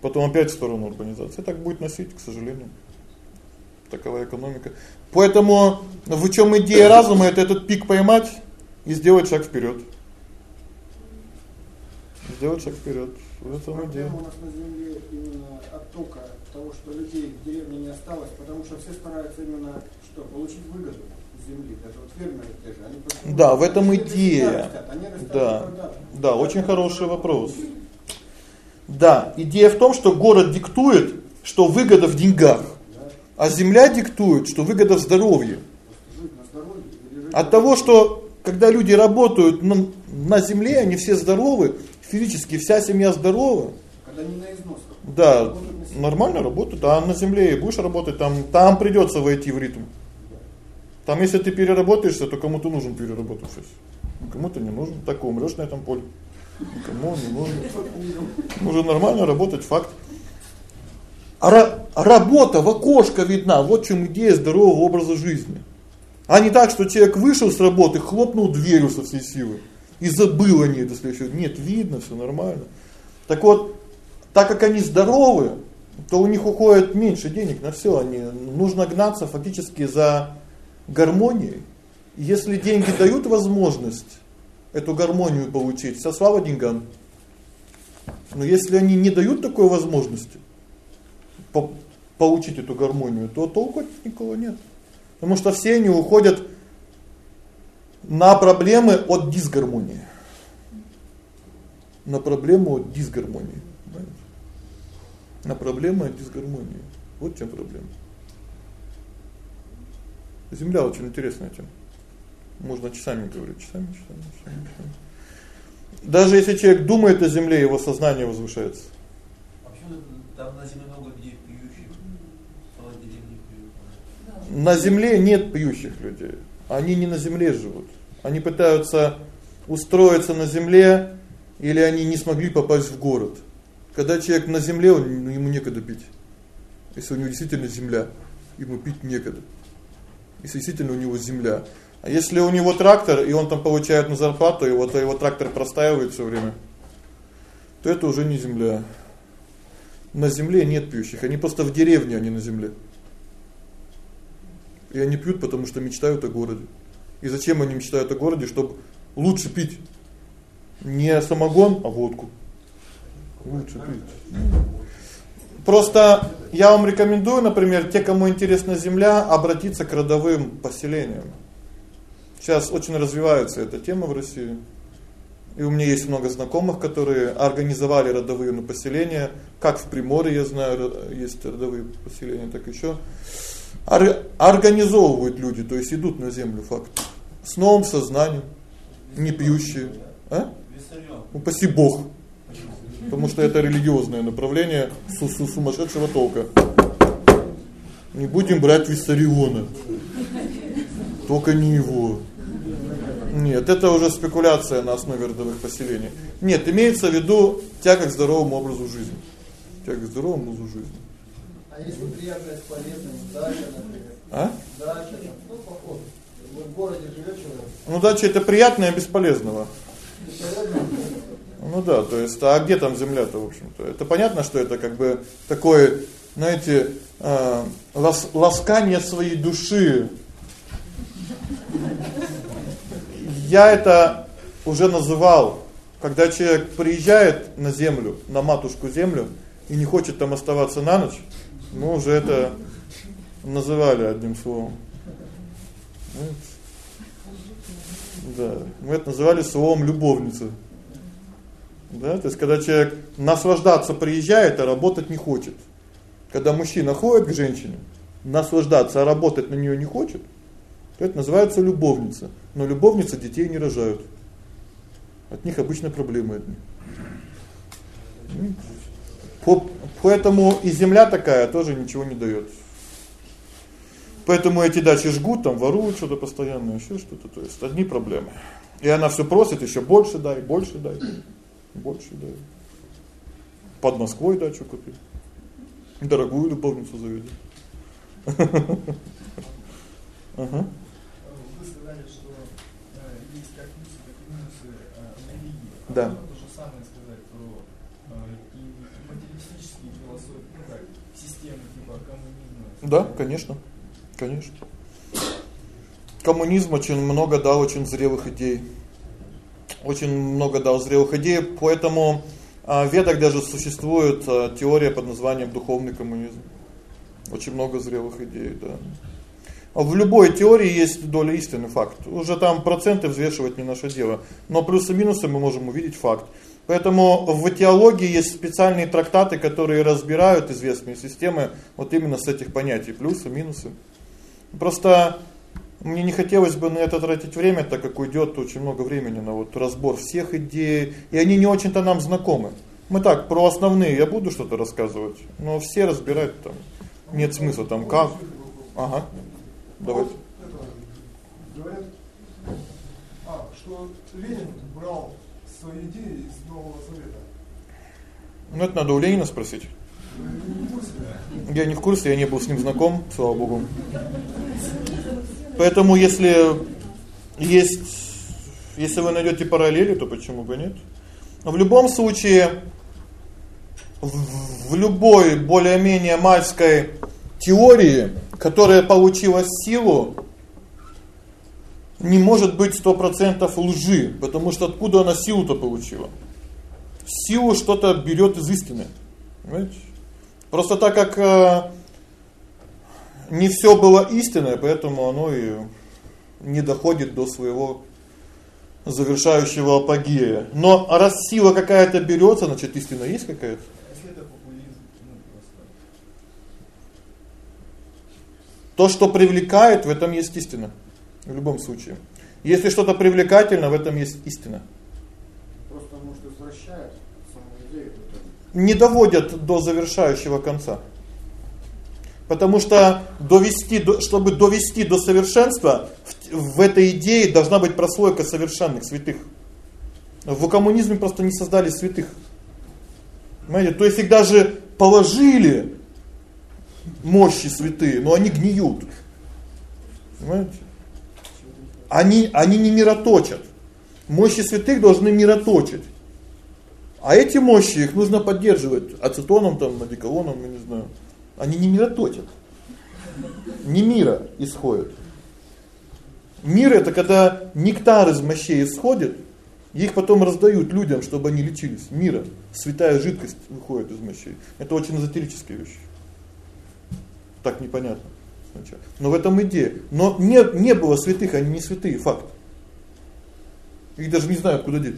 потом опять в сторону урбанизации. Так будет носить, к сожалению. Такова экономика. Поэтому в чём идея разума это этот пик поймать и сделать шаг вперёд. Сделать шаг вперёд. В этом идея. у нас на земле именно оттока того, что людей в деревне не осталось, потому что все стараются именно что получить выгоду земли. Это вот фермеры те же, они Да, в этом идея. Да. Да, очень хороший вопрос. Да, идея в том, что город диктует, что выгода в деньгах, а земля диктует, что выгода в здоровье. От того, что когда люди работают на, на земле, они все здоровы, физически вся семья здорова. Когда не на износ. Да, нормально работают, а на земле и будешь работать, там там придётся войти в ритм. Там если ты переработаешься, то кому-то нужен переработавшись. Кому-то не нужен, так умрёшь на этом поле. Никому не нужно. Нужно нормально работать, факт. А, работа в окошко видна. Вот в чём идея здорового образа жизни. А не так, что человек вышел с работы, хлопнул дверью со всей силы и забыл о ней до следующего. Нет, видно, всё нормально. Так вот, так как они здоровы, то у них уходит меньше денег на всё, они нужно гнаться фактически за гармонией. Если деньги дают возможность эту гармонию получить, вся слава деньгам. Но если они не дают такой возможности по получить эту гармонию, то толку от никого нет. Потому что все они уходят на проблемы от дисгармонии. На проблему от дисгармонии, На проблему от дисгармонии. Вот в чём проблема. Земля очень интересная тема. Можно часами говорить, часами, часами, часами. часами. Даже если человек думает о земле, его сознание возвышается. Вообще там на земле много людей пьющих. На земле нет пьющих людей. Они не на земле живут. Они пытаются устроиться на земле или они не смогли попасть в город. Когда человек на земле, он, ну, ему некогда пить. Если у него действительно земля, ему пить некогда. Если действительно у него земля. А если у него трактор, и он там получает на зарплату, и вот его трактор простаивает всё время, то это уже не земля. На земле нет пьющих, они просто в деревне, а не на земле. И они пьют, потому что мечтают о городе. И зачем они мечтают о городе, чтобы лучше пить? Не самогон, а водку. Лучше пить. Просто я вам рекомендую, например, те, кому интересна земля, обратиться к родовым поселениям. Сейчас очень развивается эта тема в России. И у меня есть много знакомых, которые организовали родовые ну, поселения, как в Приморье, я знаю, есть родовые поселения, так ещё Ор организовывают люди, то есть идут на землю факт. С новым сознанием, не пьющие, а? Упаси Бог. Потому что это религиозное направление су -су сумасшедшего толка. Не будем брать Виссариона. Только не его. Нет, это уже спекуляция на основе родовых поселений. Нет, имеется в виду тяга к здоровому образу жизни. Тяга к здоровому образу жизни. А если приятное с полезным, дача, например. А? Дача, ну, поход. Вы в городе живёт человек. Ну, дача это приятное бесполезного. Ну да, то есть, а где там земля-то, в общем-то? Это понятно, что это как бы такое, знаете, э лас ласкание своей души. Я это уже называл, когда человек приезжает на землю, на матушку землю и не хочет там оставаться на ночь, мы уже это называли одним словом. Да, мы это называли словом любовница. Да, то есть когда человек наслаждаться приезжает, а работать не хочет. Когда мужчина ходит к женщине, наслаждаться, а работать на неё не хочет, то это называется любовница. Но любовницы детей не рожают. От них обычно проблемы одни. Поэтому и земля такая тоже ничего не даёт. Поэтому эти дачи жгут, там воруют что-то постоянно, ещё что-то, то есть одни проблемы. И она всё просит ещё больше дай, больше дай. Больше дай. Под Москвой дачу купи. Дорогую любовницу заведи. Ага. Вы сказали, что э, есть как плюсы, так и минусы э, религии. Да. Можно то же самое сказать про э, материалистические философии, ну как, системы типа коммунизма. Да, конечно. Конечно. Коммунизм очень много дал очень зрелых идей. Очень много дал зрелых идей, поэтому а, в Ведах даже существует а, теория под названием духовный коммунизм. Очень много зрелых идей, да. А в любой теории есть доля истины, факт. Уже там проценты взвешивать не наше дело, но плюсы и минусы мы можем увидеть факт. Поэтому в теологии есть специальные трактаты, которые разбирают известные системы вот именно с этих понятий: плюсы, минусы. Просто мне не хотелось бы на это тратить время, так как уйдёт очень много времени на вот разбор всех идей, и они не очень-то нам знакомы. Мы так про основные я буду что-то рассказывать, но все разбирать там нет смысла там как. Ага. Давайте. Говорят, а, что Ленин брал свои идеи из Нового Завета. Ну это надо у Ленина спросить. Я не в курсе, я не был с ним знаком, слава богу. Поэтому если есть если вы найдёте параллели, то почему бы нет? В любом случае в, любой более-менее мальской теории, которая получила силу, не может быть 100% лжи, потому что откуда она силу-то получила? Силу что-то берёт из истины. Понимаете? Просто так как э, не всё было истинное, поэтому оно и не доходит до своего завершающего апогея. Но раз сила какая-то берётся, значит, истина есть какая-то. Если это популизм, ну просто. То, что привлекает, в этом есть истина. В любом случае. Если что-то привлекательно, в этом есть истина. Просто может извращает саму идею. Не доводят до завершающего конца. Потому что довести до чтобы довести до совершенства в этой идее должна быть прослойка совершенных святых. В коммунизме просто не создали святых. Понимаете? То есть их даже положили мощи святые, но они гниют. Понимаете? Они они не мироточат. Мощи святых должны мироточить. А эти мощи их нужно поддерживать ацетоном там, одеколоном, я не знаю. Они не мироточат. Не мира исходит. Мир это когда нектар из мощей исходит, Их потом раздают людям, чтобы они лечились. Мира, святая жидкость выходит из мощей. Это очень эзотерические вещи. Так непонятно сначала. Но в этом идея. Но не не было святых, они не святые, факт. Их даже не знают, куда деть.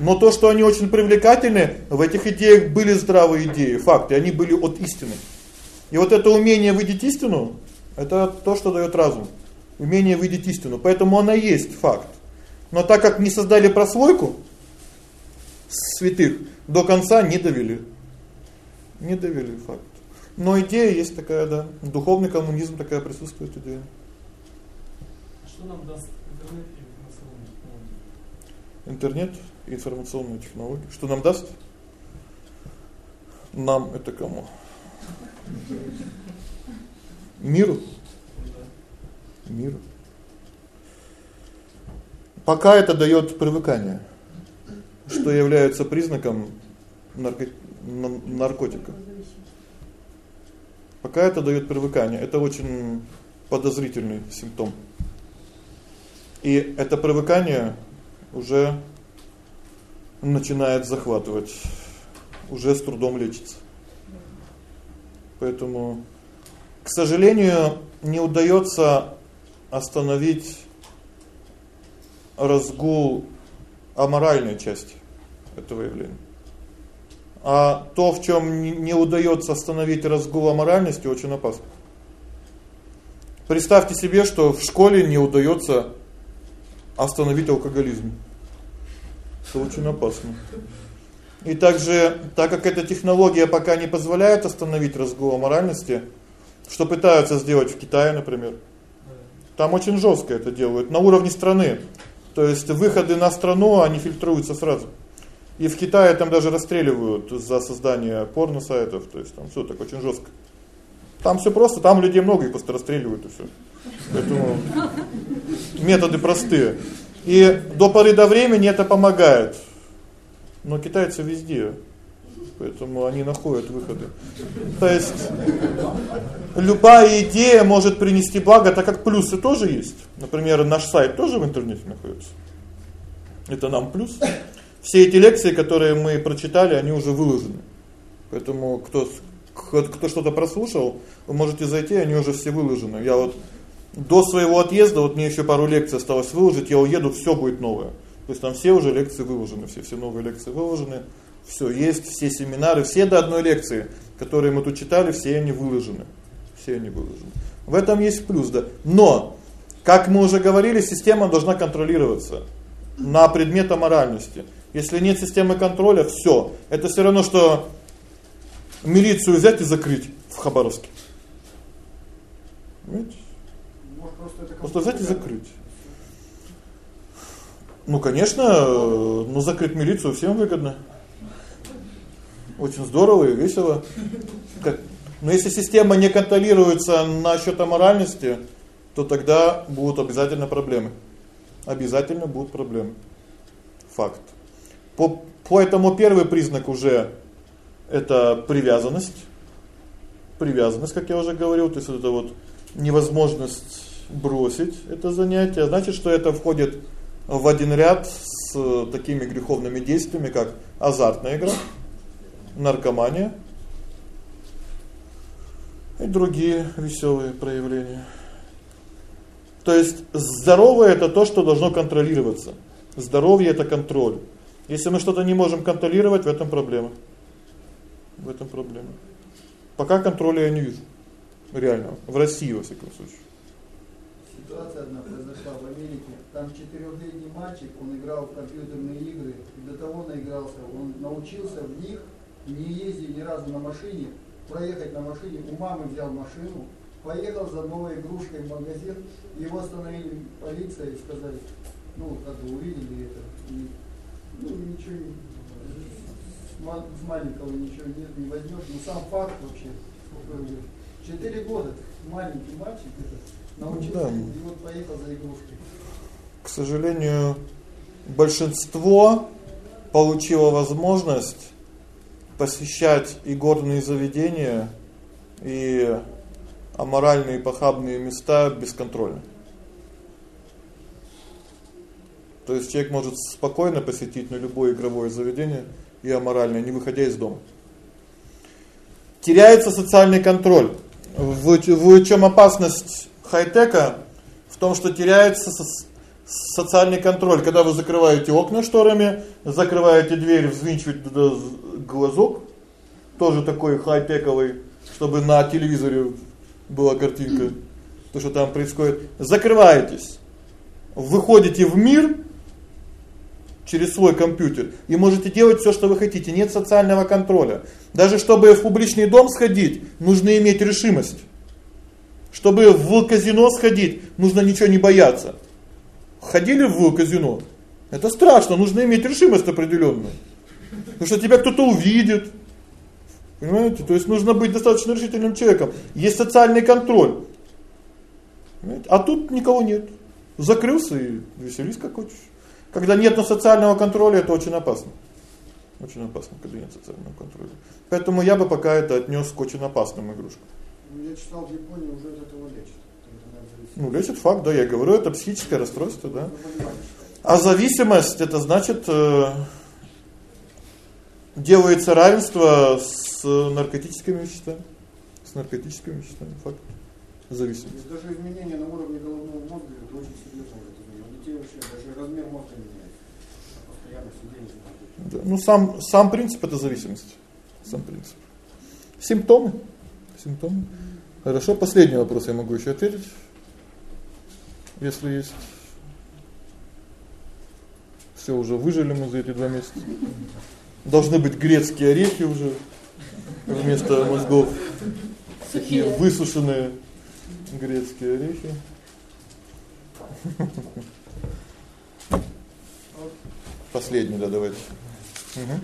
Но то, что они очень привлекательны, в этих идеях были здравые идеи, факты, они были от истины. И вот это умение видеть истину это то, что даёт разум. Умение видеть истину. Поэтому она есть факт. Но так как не создали прослойку святых, до конца не довели. Не довели факт. Но идея есть такая, да. Духовный коммунизм такая присутствует идея. Что нам даст интернет и информационные технологии? Интернет информационные технологии. Что нам даст? Нам это кому? Миру. Миру. Пока это даёт привыкание, что является признаком нарко наркотика. Пока это даёт привыкание, это очень подозрительный симптом. И это привыкание уже начинает захватывать, уже с трудом лечится. Поэтому, к сожалению, не удаётся остановить разгул аморальной части этого явления. А то, в чём не, удаётся остановить разгул аморальности, очень опасно. Представьте себе, что в школе не удаётся остановить алкоголизм. Это очень опасно. И также, так как эта технология пока не позволяет остановить разгул аморальности, что пытаются сделать в Китае, например. Там очень жёстко это делают на уровне страны. То есть выходы на страну, они фильтруются сразу. И в Китае там даже расстреливают за создание порно-сайтов, то есть там всё так очень жёстко. Там всё просто, там людей много, их просто расстреливают и всё. Поэтому методы простые. И до поры до времени это помогает. Но китайцы везде. Поэтому они находят выходы. То есть любая идея может принести благо, так как плюсы тоже есть. Например, наш сайт тоже в интернете находится. Это нам плюс. Все эти лекции, которые мы прочитали, они уже выложены. Поэтому кто кто что-то прослушал, вы можете зайти, они уже все выложены. Я вот до своего отъезда, вот мне ещё пару лекций осталось выложить, я уеду, всё будет новое. То есть там все уже лекции выложены, все все новые лекции выложены. Всё есть, все семинары, все до одной лекции, которые мы тут читали, все они выложены. Все они выложены. В этом есть плюс, да. Но как мы уже говорили, система должна контролироваться на предмет аморальности. Если нет системы контроля, всё. Это всё равно что милицию взять и закрыть в Хабаровске. Понимаете? Просто взять и закрыть. Ну, конечно, ну закрыть милицию всем выгодно. Очень здорово и весело. Как но если система не контролируется насчёт аморальности, то тогда будут обязательно проблемы. Обязательно будут проблемы. Факт. По поэтому первый признак уже это привязанность. Привязанность, как я уже говорил, то есть вот это вот невозможность бросить это занятие, значит, что это входит в один ряд с такими греховными действиями, как азартная игра, наркомания и другие веселые проявления. То есть здоровое это то, что должно контролироваться. Здоровье это контроль. Если мы что-то не можем контролировать, в этом проблема. В этом проблема. Пока контроля я не вижу. Реально, в России во всяком случае. Ситуация одна произошла в Америке. Там четырехлетний мальчик, он играл в компьютерные игры, и до того наигрался, он научился в них, не ездя ни разу на машине, проехать на машине, у мамы взял машину, поехал за новой игрушкой в магазин, его остановили полиция и сказали, ну, как бы увидели это, и, ну, ничего с маленького ничего нет, не возьмешь, но сам факт вообще, четыре года. Маленький мальчик это научился Да. и вот поехал за игрушкой. К сожалению, большинство получило возможность посещать и горные заведения, и аморальные похабные места бесконтрольно. То есть человек может спокойно посетить на любое игровое заведение и аморальное, не выходя из дома. Теряется социальный контроль. В в чём опасность хай-тека? В том, что теряется социальный контроль, когда вы закрываете окна шторами, закрываете дверь, взвинчиваете глазок, тоже такой хай-тековый, чтобы на телевизоре была картинка, то что там происходит. Закрываетесь. Выходите в мир через свой компьютер и можете делать всё, что вы хотите. Нет социального контроля. Даже чтобы в публичный дом сходить, нужно иметь решимость. Чтобы в казино сходить, нужно ничего не бояться. Ходили в казино? Это страшно, нужно иметь решимость определённую. Потому что тебя кто-то увидит. Понимаете? То есть нужно быть достаточно решительным человеком. Есть социальный контроль. Понимаете? А тут никого нет. Закрылся и веселись как хочешь. Когда нет социального контроля, это очень опасно. Очень опасно, когда нет социального контроля. Поэтому я бы пока это отнёс к очень опасным игрушкам. Ну, я читал, в Японии уже от этого лечат. Ну, лечит факт, да, я говорю, это психическое расстройство, да. А зависимость это значит э делается равенство с наркотическими веществами. С наркотическими веществами, факт. Зависимость. Даже изменения на уровне головного мозга это очень серьёзно У детей вообще даже размер мозга меняется. Постоянно сидение. Да, ну сам сам принцип это зависимость. Сам принцип. Симптомы. Симптомы. Хорошо, последний вопрос я могу ещё ответить. Если есть. Всё уже выжили мы за эти два месяца. Должны быть грецкие орехи уже вместо мозгов. Такие высушенные грецкие орехи. Последний, да, давайте. Угу.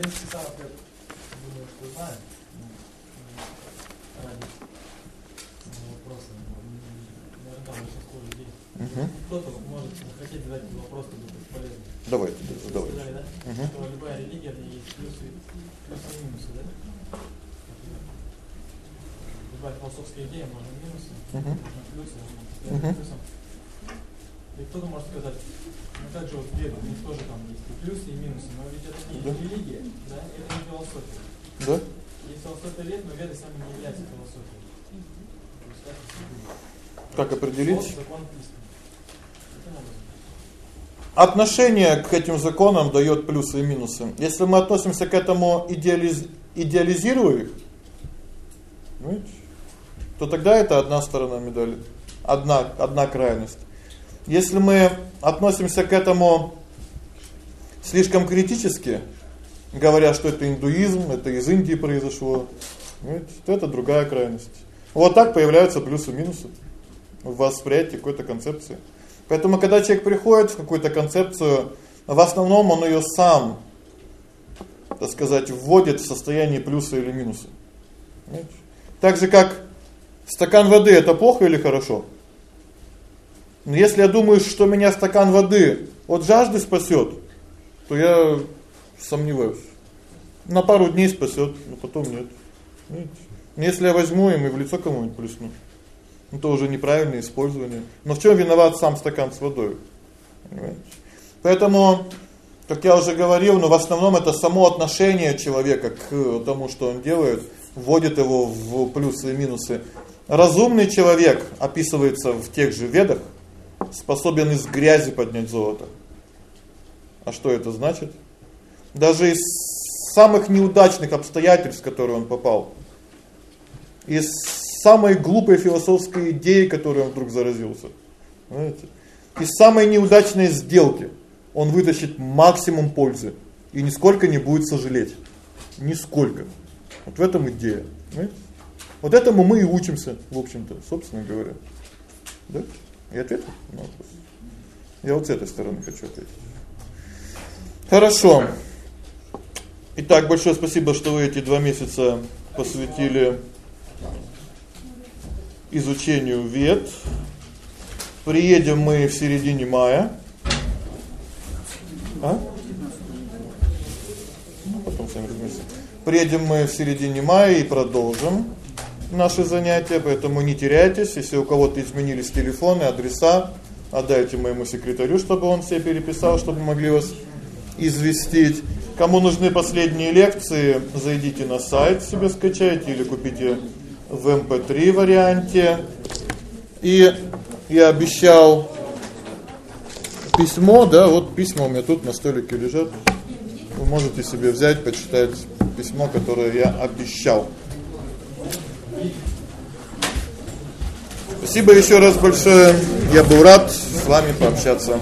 Угу. Кто-то может захотеть задать вопрос, который полезный. Давайте, задавайте. Сказали, да? Угу. Что любая религия, в ней есть плюсы, плюсы и минусы, да? Любая философская идея, можно минусы, угу. можно плюсы, можно угу. плюсом. И кто-то может сказать, ну как же вот веды, у них тоже там есть и плюсы, и минусы, но ведь это не да. религия, да, это не философия. Да? Есть философия вед, но веды сами не являются философией. Как определить? Отношение к этим законам даёт плюсы и минусы. Если мы относимся к этому идеализ идеализируя их, понимаете, то тогда это одна сторона медали, одна одна крайность. Если мы относимся к этому слишком критически, говоря, что это индуизм, это из Индии произошло, понимаете, то это другая крайность. Вот так появляются плюсы и минусы в какой-то концепции. Поэтому когда человек приходит в какую-то концепцию, в основном он её сам, так сказать, вводит в состояние плюса или минуса. Понимаете? Так же как стакан воды это плохо или хорошо? Но если я думаю, что меня стакан воды от жажды спасёт, то я сомневаюсь. На пару дней спасёт, но потом нет. Если я возьму им и в лицо кому-нибудь плесну, это уже неправильное использование. Но в чём виноват сам стакан с водой? Понимаете? Поэтому, как я уже говорил, но ну, в основном это само отношение человека к тому, что он делает, вводит его в плюсы и минусы. Разумный человек описывается в тех же ведах, способен из грязи поднять золото. А что это значит? Даже из самых неудачных обстоятельств, в которые он попал, из самой глупой философской идеи, которой он вдруг заразился. Знаете? Из самой неудачной сделки он вытащит максимум пользы и нисколько не будет сожалеть. Нисколько. Вот в этом идея, понимаете? Вот этому мы и учимся, в общем-то, собственно говоря. Да? И ответ на вопрос. Я вот с этой стороны хочу ответить. Хорошо. Итак, большое спасибо, что вы эти два месяца посвятили изучению вет. Приедем мы в середине мая. А? Ну, потом сами разберемся. Приедем мы в середине мая и продолжим наши занятия, поэтому не теряйтесь. Если у кого-то изменились телефоны, адреса, отдайте моему секретарю, чтобы он все переписал, чтобы могли вас известить. Кому нужны последние лекции, зайдите на сайт, себе скачайте или купите в MP3 эм варианте. И я обещал письмо, да, вот письма у меня тут на столике лежат. Вы можете себе взять, почитать письмо, которое я обещал. Спасибо еще раз большое. Я был рад с вами пообщаться.